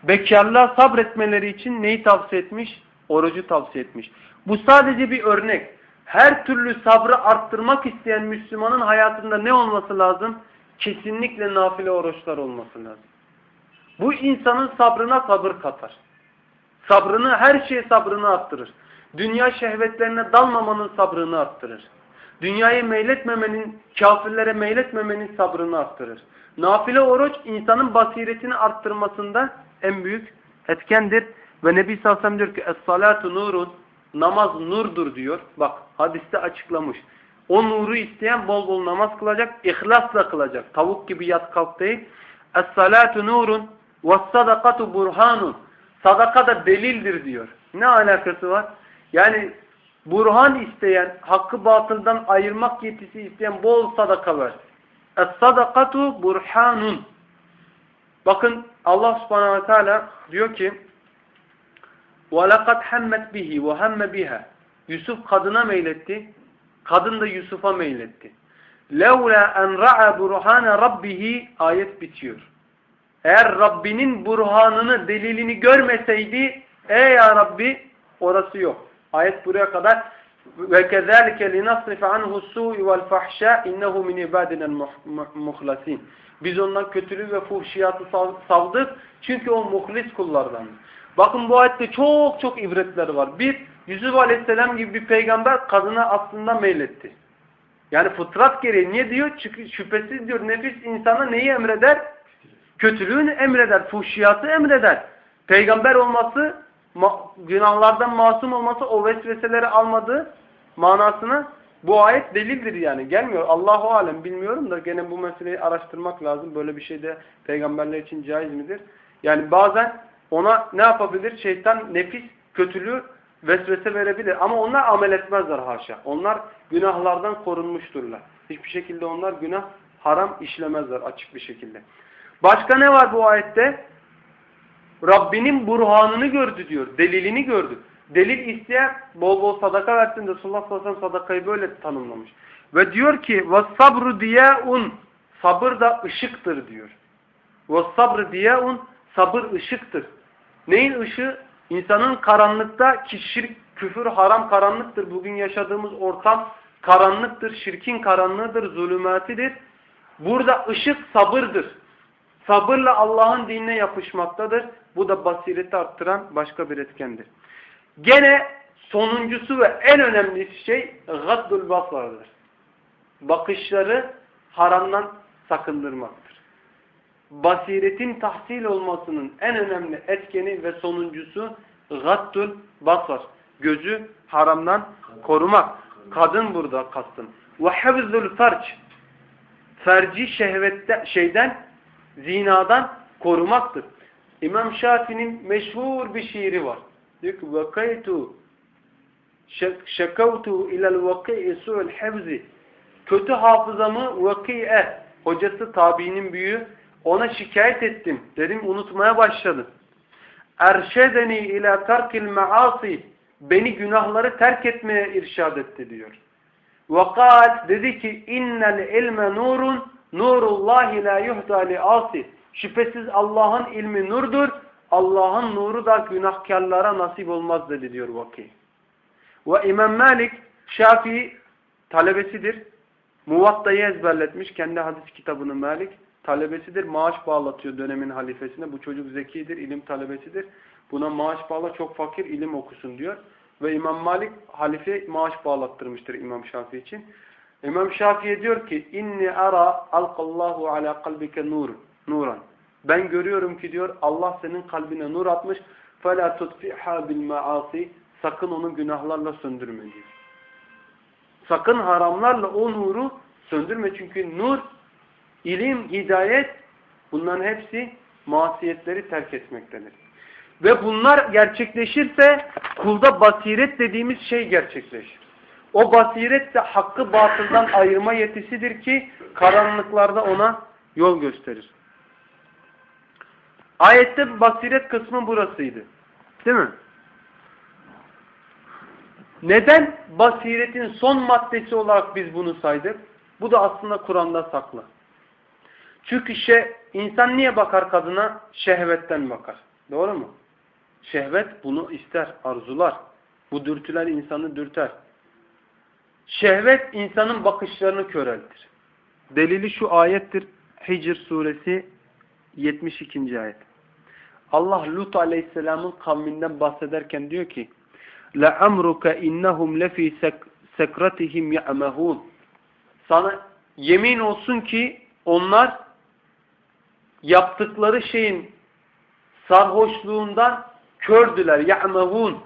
bekarlığa sabretmeleri için neyi tavsiye etmiş? Orucu tavsiye etmiş. Bu sadece bir örnek. Her türlü sabrı arttırmak isteyen Müslümanın hayatında ne olması lazım? Kesinlikle nafile oruçlar olması lazım. Bu insanın sabrına sabır katar. Sabrını, her şeye sabrını arttırır. Dünya şehvetlerine dalmamanın sabrını arttırır. Dünyayı meyletmemenin, kafirlere meyletmemenin sabrını arttırır. Nafile oruç insanın basiretini arttırmasında en büyük etkendir. Ve Nebi sallallahu aleyhi ve sellem diyor ki Es-salatu nurun Namaz nurdur diyor. Bak hadiste açıklamış. O nuru isteyen bol bol namaz kılacak, ihlasla kılacak. Tavuk gibi yat kalk değil. Es-salatu nurun ve-sadakatu burhanun. Sadaka da delildir diyor. Ne alakası var? Yani burhan isteyen, hakkı batıldan ayırmak yetisi isteyen bol sadaka ver. Es-sadakatu burhanun. Bakın Allah subhanahu ve teala diyor ki وَلَقَدْ حَمَّتْ بِهِ وَهَمَّ بِهَا Yusuf kadına meyletti. Kadın da Yusuf'a meyletti. لَوْلَا اَنْ رَعَى بُرْحَانَ رَبِّهِ Ayet bitiyor. Eğer Rabbinin burhanını, delilini görmeseydi, ey ya Rabbi, orası yok. Ayet buraya kadar وَكَذَٰلِكَ لِنَصْرِفَ عَنْهُ السُّوءِ وَالْفَحْشَاءِ اِنَّهُ مِنْ اِبَادِنَا الْمُخْلَسِينَ Biz ondan kötülüğü ve fuhşiyatı savdık. Çünkü o muhlis kullardandır. Bakın bu ayette çok çok ibretler var. Bir, Yusuf Aleyhisselam gibi bir peygamber kadına aslında meyletti. Yani fıtrat gereği niye diyor? Çünkü şüphesiz diyor nefis insana neyi emreder? Kötülüğünü emreder, fuhşiyatı emreder. Peygamber olması, günahlardan masum olması o vesveseleri almadığı manasına bu ayet delildir yani. Gelmiyor. Allahu alem bilmiyorum da gene bu meseleyi araştırmak lazım. Böyle bir şey de peygamberler için caiz midir? Yani bazen ona ne yapabilir? Şeytan nefis kötülüğü vesvese verebilir. Ama onlar amel etmezler haşa. Onlar günahlardan korunmuşturlar. Hiçbir şekilde onlar günah haram işlemezler açık bir şekilde. Başka ne var bu ayette? Rabbinin burhanını gördü diyor. Delilini gördü. Delil isteyen bol bol sadaka versin. Resulullah sallallahu aleyhi ve sellem sadakayı böyle tanımlamış. Ve diyor ki وَالصَّبْرُ دِيَاءٌ Sabır da ışıktır diyor. وَالصَّبْرُ دِيَاءٌ Sabır ışıktır. Neyin ışığı? İnsanın karanlıkta ki şirk, küfür, haram karanlıktır. Bugün yaşadığımız ortam karanlıktır, şirkin karanlığıdır, zulümatidir. Burada ışık sabırdır. Sabırla Allah'ın dinine yapışmaktadır. Bu da basireti arttıran başka bir etkendir. Gene sonuncusu ve en önemli şey gaddul basardır. Bakışları haramdan sakındırmaktır basiretin tahsil olmasının en önemli etkeni ve sonuncusu gattul basar. Gözü haramdan korumak. Kadın burada kastım. Ve hevzul farç. Ferci şehvette, şeyden, zinadan korumaktır. İmam Şafii'nin meşhur bir şiiri var. Diyor ki vakaytu şekavtu ilel vaki'i su'l hevzi kötü hafızamı vaki'e hocası tabiinin büyüğü ona şikayet ettim. Dedim unutmaya başladım. Erşedeni ila terkil maasi. Beni günahları terk etmeye irşad etti diyor. Vakat dedi ki innel ilme nurun nurullahi la yuhda li asi. Şüphesiz Allah'ın ilmi nurdur. Allah'ın nuru da günahkarlara nasip olmaz dedi diyor Vaki. Ve İmam Malik Şafii talebesidir. Muvatta'yı ezberletmiş. Kendi hadis kitabını Malik talebesidir. Maaş bağlatıyor dönemin halifesine. Bu çocuk zekidir, ilim talebesidir. Buna maaş bağla çok fakir ilim okusun diyor. Ve İmam Malik halife maaş bağlattırmıştır İmam Şafii için. İmam Şafii diyor ki inni ara alqallahu ala kalbike nur nuran. Ben görüyorum ki diyor Allah senin kalbine nur atmış. Fela tutfiha bil. Sakın onu günahlarla söndürme diyor. Sakın haramlarla o nuru söndürme çünkü nur ilim, hidayet bunların hepsi masiyetleri terk etmektedir. Ve bunlar gerçekleşirse kulda basiret dediğimiz şey gerçekleşir. O basiret de hakkı batıldan ayırma yetisidir ki karanlıklarda ona yol gösterir. Ayette basiret kısmı burasıydı. Değil mi? Neden basiretin son maddesi olarak biz bunu saydık? Bu da aslında Kur'an'da saklı. Çünkü şey, insan niye bakar kadına? Şehvetten bakar. Doğru mu? Şehvet bunu ister, arzular. Bu dürtüler insanı dürter. Şehvet insanın bakışlarını köreltir. Delili şu ayettir. Hicr suresi 72. ayet. Allah Lut aleyhisselamın kavminden bahsederken diyor ki La amruka innahum lefi sekratihim ya'mahun. Sana yemin olsun ki onlar yaptıkları şeyin sarhoşluğundan kördüler, ya'mehun,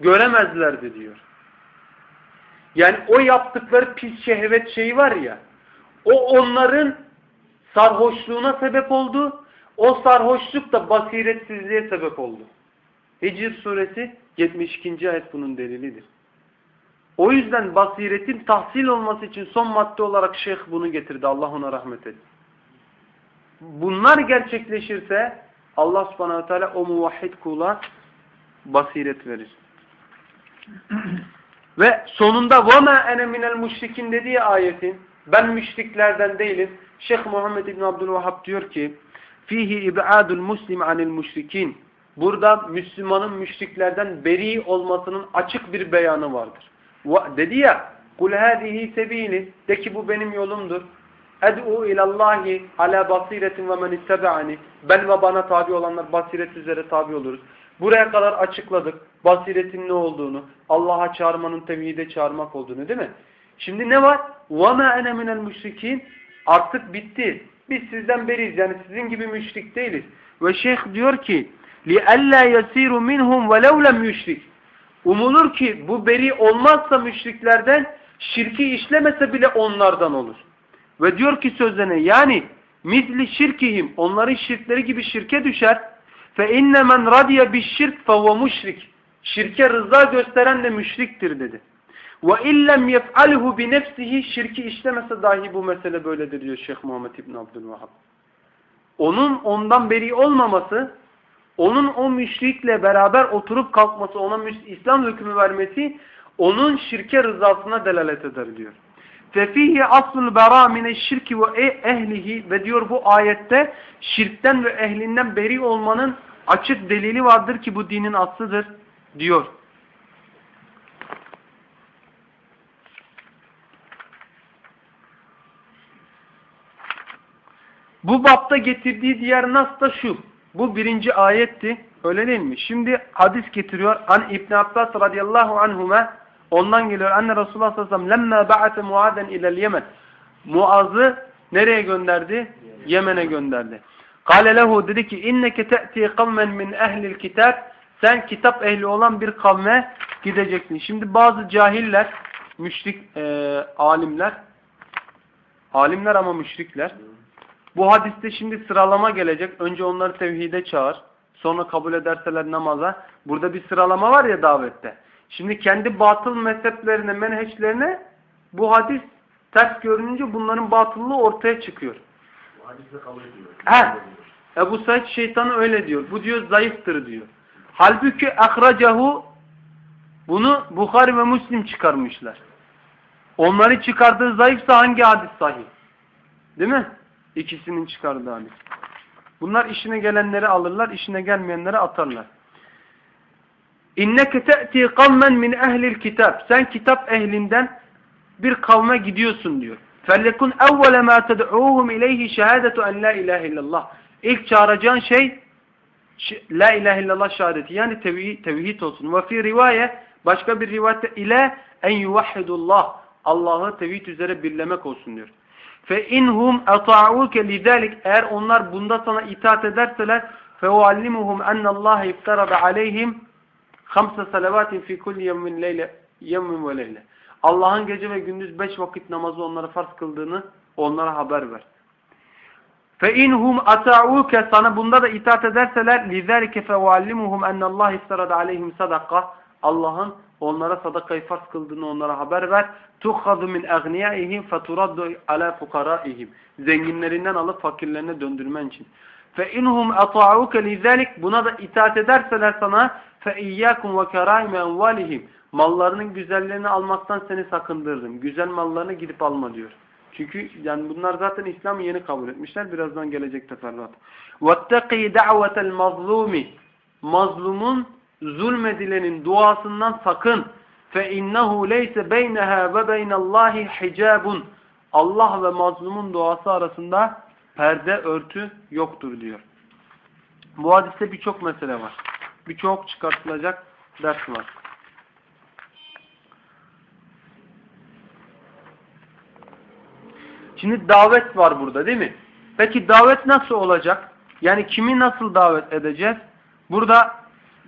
göremezlerdi diyor. Yani o yaptıkları pis şehvet şeyi var ya, o onların sarhoşluğuna sebep oldu, o sarhoşluk da basiretsizliğe sebep oldu. Hicr suresi 72. ayet bunun delilidir. O yüzden basiretin tahsil olması için son madde olarak şeyh bunu getirdi. Allah ona rahmet etsin Bunlar gerçekleşirse Allah subhanahu teala o muvahhid kula basiret verir. <clears throat> Ve sonunda وَمَا اَنَ مِنَ الْمُشْرِكِينَ dediği ayetin ben müşriklerden değilim. Şeyh Muhammed İbn Abdülvahhab diyor ki fihi ibadul muslim anil müşrikin. Burada Müslümanın müşriklerden beri olmasının açık bir beyanı vardır. Dedi ya kul hadihi sebili de ki bu benim yolumdur. Ed'u ilallahi ala basiretin ve men ittebe'ani. Ben ve bana tabi olanlar basiret üzere tabi oluruz. Buraya kadar açıkladık basiretin ne olduğunu, Allah'a çağırmanın tevhide çağırmak olduğunu değil mi? Şimdi ne var? وَمَا اَنَ مِنَ الْمُشْرِكِينَ Artık bitti. Biz sizden beriyiz. Yani sizin gibi müşrik değiliz. Ve şeyh diyor ki لِأَلَّا يَسِيرُ مِنْهُمْ وَلَوْ لَمْ يُشْرِكْ Umulur ki bu beri olmazsa müşriklerden şirki işlemese bile onlardan olur. Ve diyor ki sözlerine yani misli şirkihim onların şirkleri gibi şirke düşer. Fe inne men radiye bi şirk fe müşrik. Şirke rıza gösteren de müşriktir dedi. Ve illem yef'alhu bi nefsihi şirki işlemese dahi bu mesele böyledir diyor Şeyh Muhammed İbn Abdülvahhab. Onun ondan beri olmaması, onun o müşrikle beraber oturup kalkması, ona İslam hükmü vermesi onun şirke rızasına delalet eder diyor. Fefihi aslul bera mine şirki ve ehlihi ve diyor bu ayette şirkten ve ehlinden beri olmanın açık delili vardır ki bu dinin aslıdır diyor. Bu bapta getirdiği diğer nas da şu. Bu birinci ayetti. Öyle değil mi? Şimdi hadis getiriyor. An İbn Abbas radıyallahu anhuma ondan geliyor. Anne Resulullah sallallahu aleyhi ve sellem lemme ba'ate Muaden ilel Yemen. Muaz'ı nereye gönderdi? Yemen'e gönderdi. Kale lehu dedi ki inneke te'ti kavmen min ehlil kitab sen kitap ehli olan bir kavme gideceksin. Şimdi bazı cahiller, müşrik e, alimler, alimler ama müşrikler. Bu hadiste şimdi sıralama gelecek. Önce onları tevhide çağır. Sonra kabul ederseler namaza. Burada bir sıralama var ya davette. Şimdi kendi batıl mezheplerine, menheçlerine bu hadis ters görününce bunların batıllığı ortaya çıkıyor. Bu hadisi kabul ediyor. He. Ebu Said şeytanı öyle diyor. Bu diyor zayıftır diyor. Halbuki akracahu bunu Bukhari ve Müslim çıkarmışlar. Onları çıkardığı zayıfsa hangi hadis sahih? Değil mi? İkisinin çıkardığı hadis. Bunlar işine gelenleri alırlar, işine gelmeyenleri atarlar. İnneke te'ti kavmen min ehlil kitap. Sen kitap ehlinden bir kavme gidiyorsun diyor. Fellekun evvele ma ted'uhum ileyhi şehadetu en la ilahe illallah. İlk çağıracağın şey la ilahe illallah şehadeti yani tevhid, tevhid olsun. Ve fi rivaye başka bir rivayette ile en yuvahhidullah. Allah'ı tevhid üzere birlemek olsun diyor. Fe inhum ata'uke lidalik eğer onlar bunda sana itaat ederseler fe uallimuhum en Allah iftarada aleyhim Hamsa salavatin fi kulli yevmin leyle yevmin ve leyle. Allah'ın gece ve gündüz beş vakit namazı onlara farz kıldığını onlara haber ver. Fe inhum ata'uke sana bunda da itaat ederseler lizalike fevallimuhum en Allah iftarada aleyhim sadaka. Allah'ın onlara sadakayı farz kıldığını onlara haber ver. تُخَذُ مِنْ اَغْنِيَائِهِمْ فَتُرَدُّ عَلَى فُقَرَائِهِمْ Zenginlerinden alıp fakirlerine döndürmen için. فَاِنْهُمْ اَطَعُوكَ لِذَٰلِكَ Buna da itaat ederseler sana فَاِيَّاكُمْ وَكَرَائِمَ اَنْوَالِهِمْ Mallarının güzellerini almaktan seni sakındırdım. Güzel mallarını gidip alma diyor. Çünkü yani bunlar zaten İslam'ı yeni kabul etmişler. Birazdan gelecek teferruat. وَاتَّقِي دَعْوَةَ الْمَظْلُومِ Mazlumun zulmedilenin duasından sakın. فَاِنَّهُ لَيْسَ بَيْنَهَا وَبَيْنَ اللّٰهِ حِجَابٌ Allah ve mazlumun duası arasında perde, örtü yoktur diyor. Bu hadiste birçok mesele var. Birçok çıkartılacak ders var. Şimdi davet var burada değil mi? Peki davet nasıl olacak? Yani kimi nasıl davet edeceğiz? Burada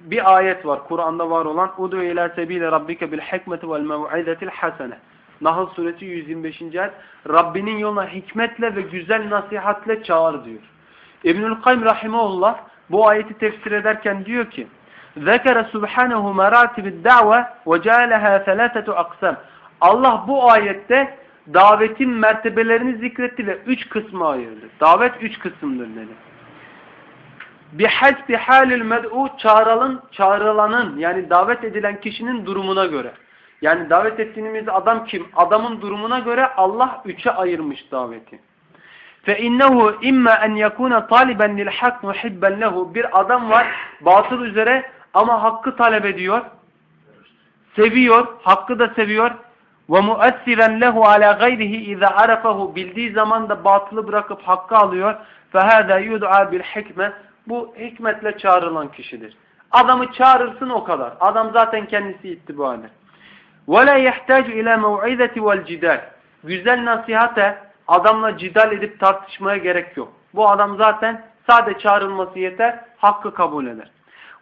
bir ayet var. Kur'an'da var olan Udu ila sebile rabbike bil hikmeti vel mev'izetil hasene. Nahl suresi 125. ayet. Rabbinin yoluna hikmetle ve güzel nasihatle çağır diyor. İbnül Kayyum rahimahullah bu ayeti tefsir ederken diyor ki Zekere subhanehu meratibid da've ve cealeha thalatatu aksam. Allah bu ayette davetin mertebelerini zikretti ve üç kısma ayırdı. Davet üç kısımdır dedi. Bihasbi halil med'u çağrılan, çağrılanın yani davet edilen kişinin durumuna göre. Yani davet ettiğimiz adam kim? Adamın durumuna göre Allah üçe ayırmış daveti. İmma en yekuna taliben lil hak muhibben lehu. Bir adam var batıl üzere ama hakkı talep ediyor. Seviyor, hakkı da seviyor. Muassiren lehu ala gayrihi iza arafahu bildiği zaman da batılı bırakıp hakkı alıyor. Yud'a bil hikme Bu hikmetle çağrılan kişidir. Adamı çağırırsın o kadar. Adam zaten kendisi ittiba eder. وَلَا يَحْتَاجُ اِلَى مَوْعِذَةِ وَالْجِدَالِ Güzel nasihate adamla cidal edip tartışmaya gerek yok. Bu adam zaten sade çağrılması yeter, hakkı kabul eder.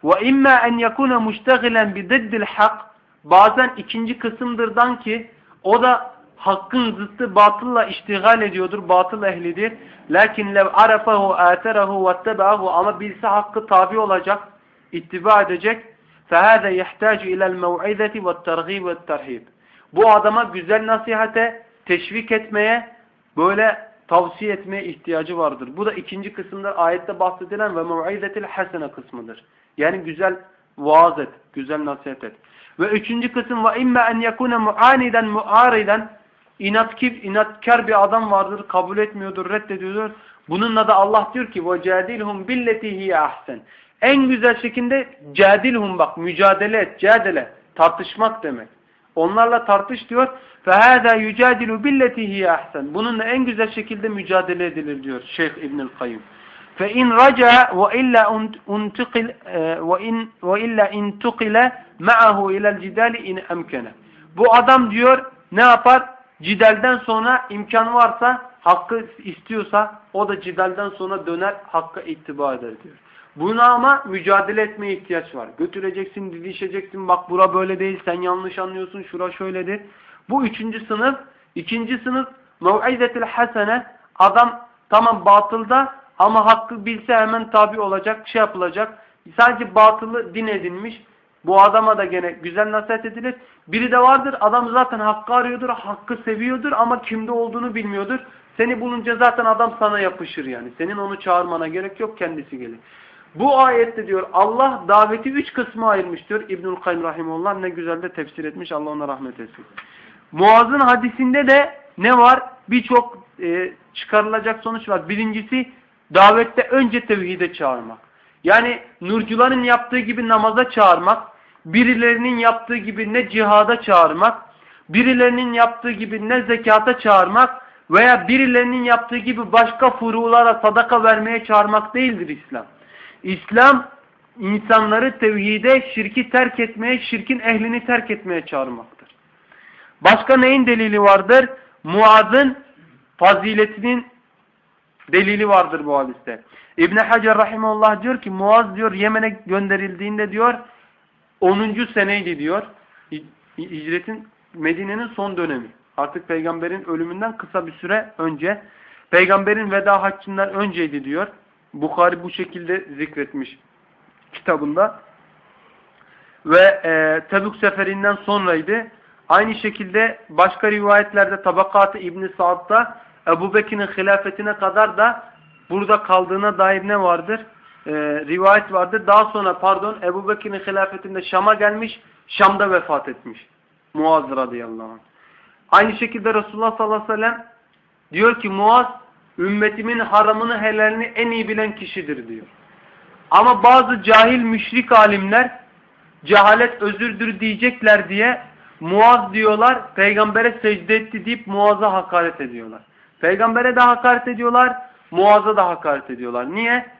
وَاِمَّا اَنْ يَكُونَ مُشْتَغِلًا بِدِدِّ الْحَقِّ Bazen ikinci kısımdırdan ki o da hakkın zıttı batılla iştigal ediyordur, batıl ehlidir. Lakin lev arafahu aterahu vettebahu ama bilse hakkı tabi olacak, ittiba edecek. Fehâze yehtâcu ilel mev'izeti ve tergîb ve terhîb. Bu adama güzel nasihate, teşvik etmeye, böyle tavsiye etmeye ihtiyacı vardır. Bu da ikinci kısımda ayette bahsedilen ve mev'izetil hasene kısmıdır. Yani güzel vaaz et, güzel nasihat et. Ve üçüncü kısım ve imme en yekune muaniden muariden inatkar, inatkar bir adam vardır, kabul etmiyordur, reddediyordur. Bununla da Allah diyor ki وَجَادِلْهُمْ بِالَّتِي هِيَ ahsen. En güzel şekilde cadilhum bak mücadele et, cadele, tartışmak demek. Onlarla tartış diyor. فَهَذَا يُجَادِلُ بِالَّتِي هِيَ ahsen. Bununla en güzel şekilde mücadele edilir diyor Şeyh İbnül Kayyum. فَاِنْ رَجَعَ وَاِلَّا اُنْتُقِلَ وَاِلَّا اِنْتُقِلَ مَعَهُ اِلَى الْجِدَالِ اِنْ اَمْكَنَ Bu adam diyor ne yapar? Cidalden sonra imkan varsa, hakkı istiyorsa o da cidalden sonra döner, hakka ittiba eder diyor. Buna ama mücadele etmeye ihtiyaç var. Götüreceksin, didişeceksin, bak bura böyle değil, sen yanlış anlıyorsun, şura şöyledir. Bu üçüncü sınıf. ikinci sınıf, mev'izetil hasene, adam tamam batılda ama hakkı bilse hemen tabi olacak, şey yapılacak. Sadece batılı din edinmiş. Bu adama da gene güzel nasihat edilir. Biri de vardır adam zaten hakkı arıyordur, hakkı seviyordur ama kimde olduğunu bilmiyordur. Seni bulunca zaten adam sana yapışır yani. Senin onu çağırmana gerek yok kendisi gelir. Bu ayette diyor Allah daveti üç kısma ayırmış diyor İbnül Kayyum Rahimullah ne güzel de tefsir etmiş Allah ona rahmet etsin. Muaz'ın hadisinde de ne var? Birçok e, çıkarılacak sonuç var. Birincisi davette önce tevhide çağırmak. Yani nurcuların yaptığı gibi namaza çağırmak, birilerinin yaptığı gibi ne cihada çağırmak, birilerinin yaptığı gibi ne zekata çağırmak veya birilerinin yaptığı gibi başka furulara sadaka vermeye çağırmak değildir İslam. İslam insanları tevhide, şirki terk etmeye, şirkin ehlini terk etmeye çağırmaktır. Başka neyin delili vardır? Muaz'ın faziletinin delili vardır bu hadiste. İbn Hacer rahimehullah diyor ki Muaz diyor Yemen'e gönderildiğinde diyor 10. seneydi diyor. Hicretin Medine'nin son dönemi. Artık peygamberin ölümünden kısa bir süre önce. Peygamberin veda haccından önceydi diyor. Bukhari bu şekilde zikretmiş kitabında. Ve e, Tebük seferinden sonraydı. Aynı şekilde başka rivayetlerde Tabakat-ı İbn-i Sa'd'da Ebu Bekir'in hilafetine kadar da burada kaldığına dair ne vardır? Ee, rivayet vardır. Daha sonra pardon Ebu Bekir'in hilafetinde Şam'a gelmiş, Şam'da vefat etmiş. Muaz radıyallahu anh. Aynı şekilde Resulullah sallallahu aleyhi ve sellem diyor ki Muaz ümmetimin haramını helalini en iyi bilen kişidir diyor. Ama bazı cahil müşrik alimler cehalet özürdür diyecekler diye Muaz diyorlar peygambere secde etti deyip Muaz'a hakaret ediyorlar. Peygambere de hakaret ediyorlar, Muaz'a da hakaret ediyorlar. Niye?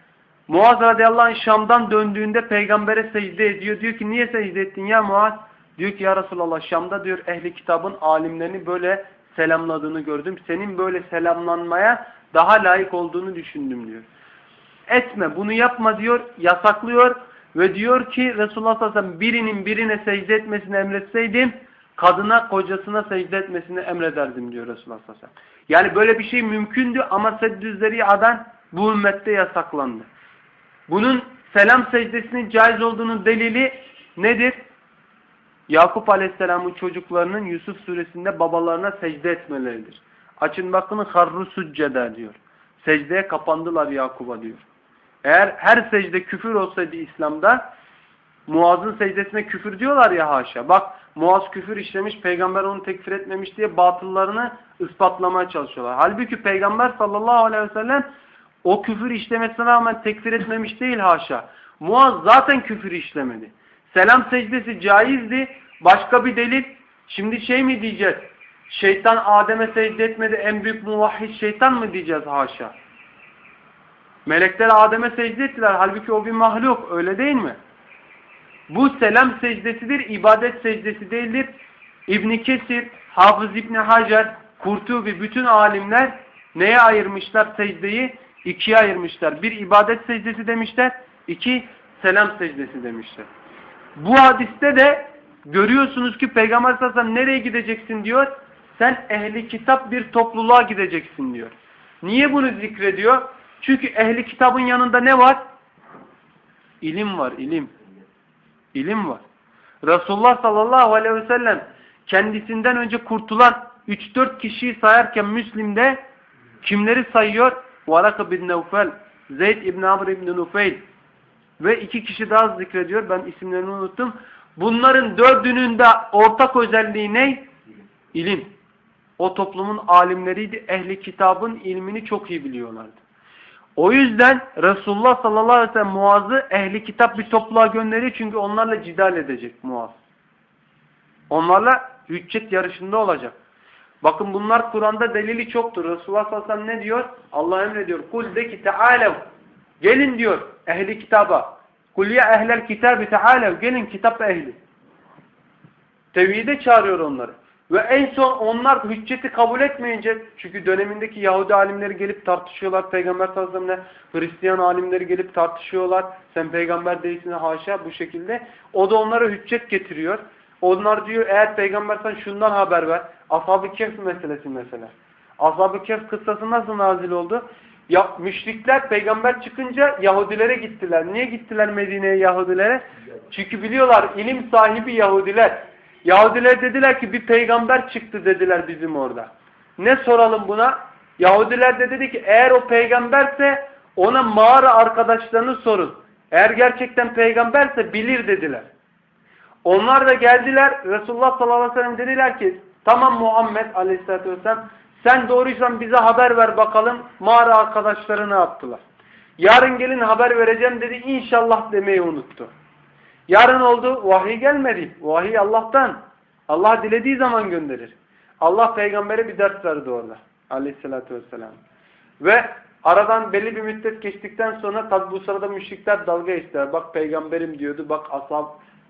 Muaz radıyallahu anh Şam'dan döndüğünde peygambere secde ediyor. Diyor ki niye secde ettin ya Muaz? Diyor ki ya Resulallah Şam'da diyor ehli kitabın alimlerini böyle selamladığını gördüm. Senin böyle selamlanmaya daha layık olduğunu düşündüm diyor. Etme bunu yapma diyor yasaklıyor ve diyor ki Resulullah sallallahu aleyhi ve sellem birinin birine secde etmesini emretseydim kadına kocasına secde etmesini emrederdim diyor Resulullah sallallahu aleyhi ve sellem. Yani böyle bir şey mümkündü ama seddüzleri adan bu ümmette yasaklandı. Bunun selam secdesinin caiz olduğunun delili nedir? Yakup Aleyhisselam'ın çocuklarının Yusuf suresinde babalarına secde etmeleridir. Açın bakın harru succeda diyor. Secdeye kapandılar Yakup'a diyor. Eğer her secde küfür olsaydı İslam'da Muaz'ın secdesine küfür diyorlar ya haşa. Bak Muaz küfür işlemiş, peygamber onu tekfir etmemiş diye batıllarını ispatlamaya çalışıyorlar. Halbuki peygamber sallallahu aleyhi ve sellem o küfür işlemesine rağmen tekfir etmemiş değil haşa. Muaz zaten küfür işlemedi. Selam secdesi caizdi. Başka bir delil. Şimdi şey mi diyeceğiz? Şeytan Adem'e secde etmedi. En büyük muvahhid şeytan mı diyeceğiz haşa? Melekler Adem'e secde ettiler. Halbuki o bir mahluk. Öyle değil mi? Bu selam secdesidir. ibadet secdesi değildir. İbni Kesir, Hafız İbni Hacer, Kurtubi bütün alimler neye ayırmışlar secdeyi? İkiye ayırmışlar. Bir ibadet secdesi demişler. iki selam secdesi demişler. Bu hadiste de görüyorsunuz ki Peygamber sallallahu nereye gideceksin diyor. Sen ehli kitap bir topluluğa gideceksin diyor. Niye bunu zikrediyor? Çünkü ehli kitabın yanında ne var? İlim var, ilim. İlim var. Resulullah sallallahu aleyhi ve sellem kendisinden önce kurtulan 3-4 kişiyi sayarken Müslim'de kimleri sayıyor? Varaka bin Nevfel, Zeyd ibn Amr ibn Nufeyl ve iki kişi daha zikrediyor. Ben isimlerini unuttum. Bunların dördünün de ortak özelliği ne? İlim. O toplumun alimleriydi. Ehli kitabın ilmini çok iyi biliyorlardı. O yüzden Resulullah sallallahu aleyhi ve sellem Muaz'ı ehli kitap bir topluluğa gönderiyor çünkü onlarla cidal edecek Muaz. Onlarla hüccet yarışında olacak. Bakın bunlar Kur'an'da delili çoktur. Resulullah sallallahu aleyhi ne diyor? Allah emrediyor. Kul de ki tealev. Gelin diyor ehli kitaba. Kul ya ehlel kitabı tealev. Gelin kitap ehli. Tevhide çağırıyor onları. Ve en son onlar hücceti kabul etmeyince çünkü dönemindeki Yahudi alimleri gelip tartışıyorlar Peygamber sallallahu Hristiyan alimleri gelip tartışıyorlar. Sen peygamber değilsin haşa bu şekilde. O da onlara hüccet getiriyor. Onlar diyor eğer peygamber sen şundan haber ver. Ashab-ı Kehf meselesi mesela. Ashab-ı Kehf kıssası nasıl nazil oldu? Ya müşrikler peygamber çıkınca Yahudilere gittiler. Niye gittiler Medine'ye Yahudilere? Çünkü biliyorlar ilim sahibi Yahudiler. Yahudiler dediler ki bir peygamber çıktı dediler bizim orada. Ne soralım buna? Yahudiler de dedi ki eğer o peygamberse ona mağara arkadaşlarını sorun. Eğer gerçekten peygamberse bilir dediler. Onlar da geldiler Resulullah sallallahu aleyhi ve sellem dediler ki tamam Muhammed aleyhissalatü vesselam sen doğruysan bize haber ver bakalım mağara arkadaşları ne yaptılar. Yarın gelin haber vereceğim dedi inşallah demeyi unuttu. Yarın oldu vahiy gelmedi. Vahiy Allah'tan. Allah dilediği zaman gönderir. Allah peygambere bir ders verdi orada. Aleyhissalatü vesselam. Ve aradan belli bir müddet geçtikten sonra tabi bu sırada müşrikler dalga geçtiler. Bak peygamberim diyordu. Bak ashab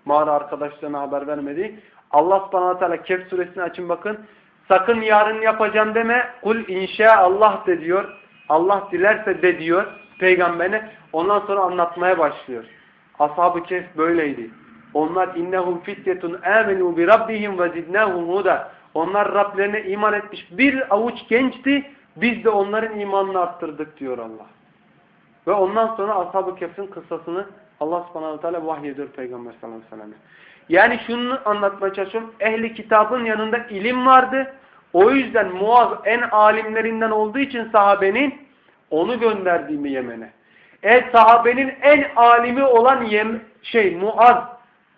mağara arkadaşlarına haber vermedi. Allah subhanahu teala Kehf suresini açın bakın. Sakın yarın yapacağım deme. Kul inşaallah de diyor. Allah dilerse de diyor peygamberine. Ondan sonra anlatmaya başlıyor. Ashab-ı Kehf böyleydi. Onlar innehum fityetun amenu bi rabbihim ve zidnahum huda. Onlar Rablerine iman etmiş bir avuç gençti. Biz de onların imanını arttırdık diyor Allah. Ve ondan sonra Ashab-ı Kehf'in kıssasını Allah subhanahu teala vahyediyor Peygamber sallallahu aleyhi ve sellem. Yani şunu anlatmaya çalışıyorum. Ehli kitabın yanında ilim vardı. O yüzden Muaz en alimlerinden olduğu için sahabenin onu gönderdiğimi Yemen'e. E sahabenin en alimi olan Yem şey Muaz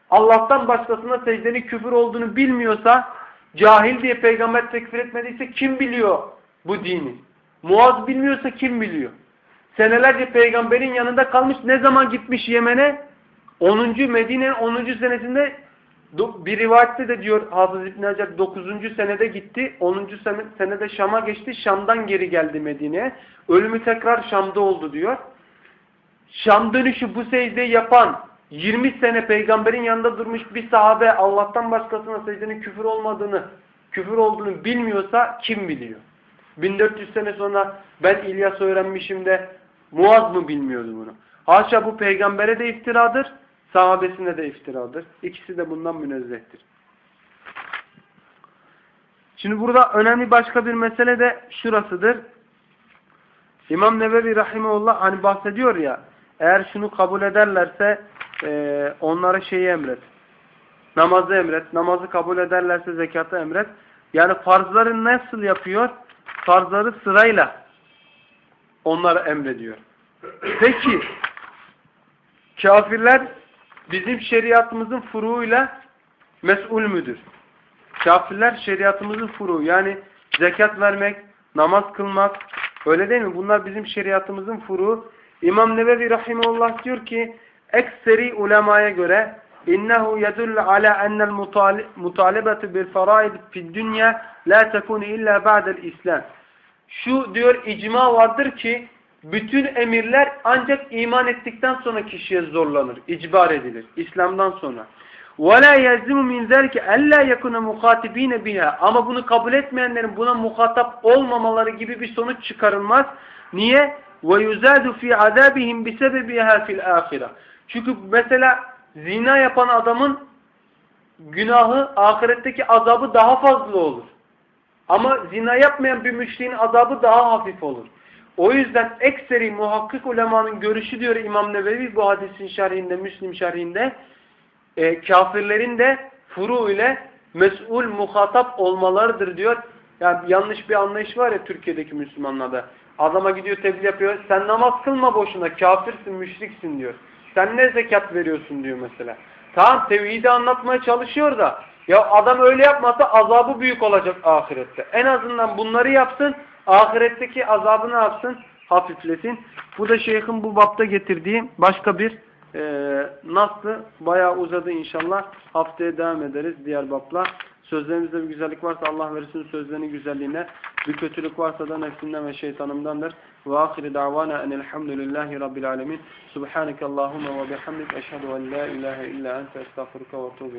Allah'tan başkasına secdenin küfür olduğunu bilmiyorsa cahil diye peygamber tekfir etmediyse kim biliyor bu dini? Muaz bilmiyorsa kim biliyor? Senelerce peygamberin yanında kalmış ne zaman gitmiş Yemen'e? 10. Medine'nin 10. senesinde Bir rivayette de diyor Hafız İbn Hacer 9. senede gitti. 10. sene- senede Şam'a geçti. Şam'dan geri geldi Medine'ye. Ölümü tekrar Şam'da oldu diyor. Şam dönüşü bu secdeyi yapan 20 sene peygamberin yanında durmuş bir sahabe Allah'tan başkasına secdenin küfür olmadığını, küfür olduğunu bilmiyorsa kim biliyor? 1400 sene sonra ben İlyas öğrenmişim de Muaz mı bilmiyordu bunu? Haşa bu peygambere de iftiradır, sahabesine de iftiradır. İkisi de bundan münezzehtir. Şimdi burada önemli başka bir mesele de şurasıdır. İmam Nevevi Rahimullah hani bahsediyor ya eğer şunu kabul ederlerse e, onlara şeyi emret. Namazı emret. Namazı kabul ederlerse zekatı emret. Yani farzları nasıl yapıyor? Farzları sırayla onlara emrediyor. Peki kafirler bizim şeriatımızın furuğuyla mesul müdür? Kafirler şeriatımızın furuğu. Yani zekat vermek, namaz kılmak öyle değil mi? Bunlar bizim şeriatımızın furuğu. İmam Nevevi Rahimullah diyor ki ekseri ulemaya göre innehu yedullu ala ennel mutalebetu bil faraid fid dünya la tekunu illa ba'del islam Şu diyor icma vardır ki bütün emirler ancak iman ettikten sonra kişiye zorlanır, icbar edilir. İslam'dan sonra. وَلَا يَزِمُ مِنْ ذَلْكَ اَلَّا يَكُنَ مُخَاطِب۪ينَ بِهَا Ama bunu kabul etmeyenlerin buna muhatap olmamaları gibi bir sonuç çıkarılmaz. Niye? وَيُزَادُ فِي عَذَابِهِمْ بِسَبَبِهَا فِي الْآخِرَةِ Çünkü mesela zina yapan adamın günahı ahiretteki azabı daha fazla olur. Ama zina yapmayan bir müşriğin azabı daha hafif olur. O yüzden ekseri muhakkik ulemanın görüşü diyor İmam Nevevi bu hadisin şerhinde, Müslim şerhinde e, kafirlerin de furu ile mesul muhatap olmalarıdır diyor. Yani yanlış bir anlayış var ya Türkiye'deki Müslümanlarda. Adama gidiyor tebliğ yapıyor. Sen namaz kılma boşuna. Kafirsin, müşriksin diyor. Sen ne zekat veriyorsun diyor mesela. Tamam tevhidi anlatmaya çalışıyor da ya adam öyle yapmasa azabı büyük olacak ahirette. En azından bunları yapsın. Ahiretteki azabı ne yapsın? Hafiflesin. Bu da şeyhin bu bapta getirdiği başka bir e, nasıl bayağı uzadı inşallah. Haftaya devam ederiz diğer bapla. Sözlerimizde bir güzellik varsa Allah versin sözlerinin güzelliğine. Bir kötülük varsa da nefsinden ve şeytanımdandır. Ve ahiri davana enelhamdülillahi rabbil alemin. Subhaneke Allahumma ve bihamdik. Eşhedü en la ilahe illa ente estağfurüke ve tuğbu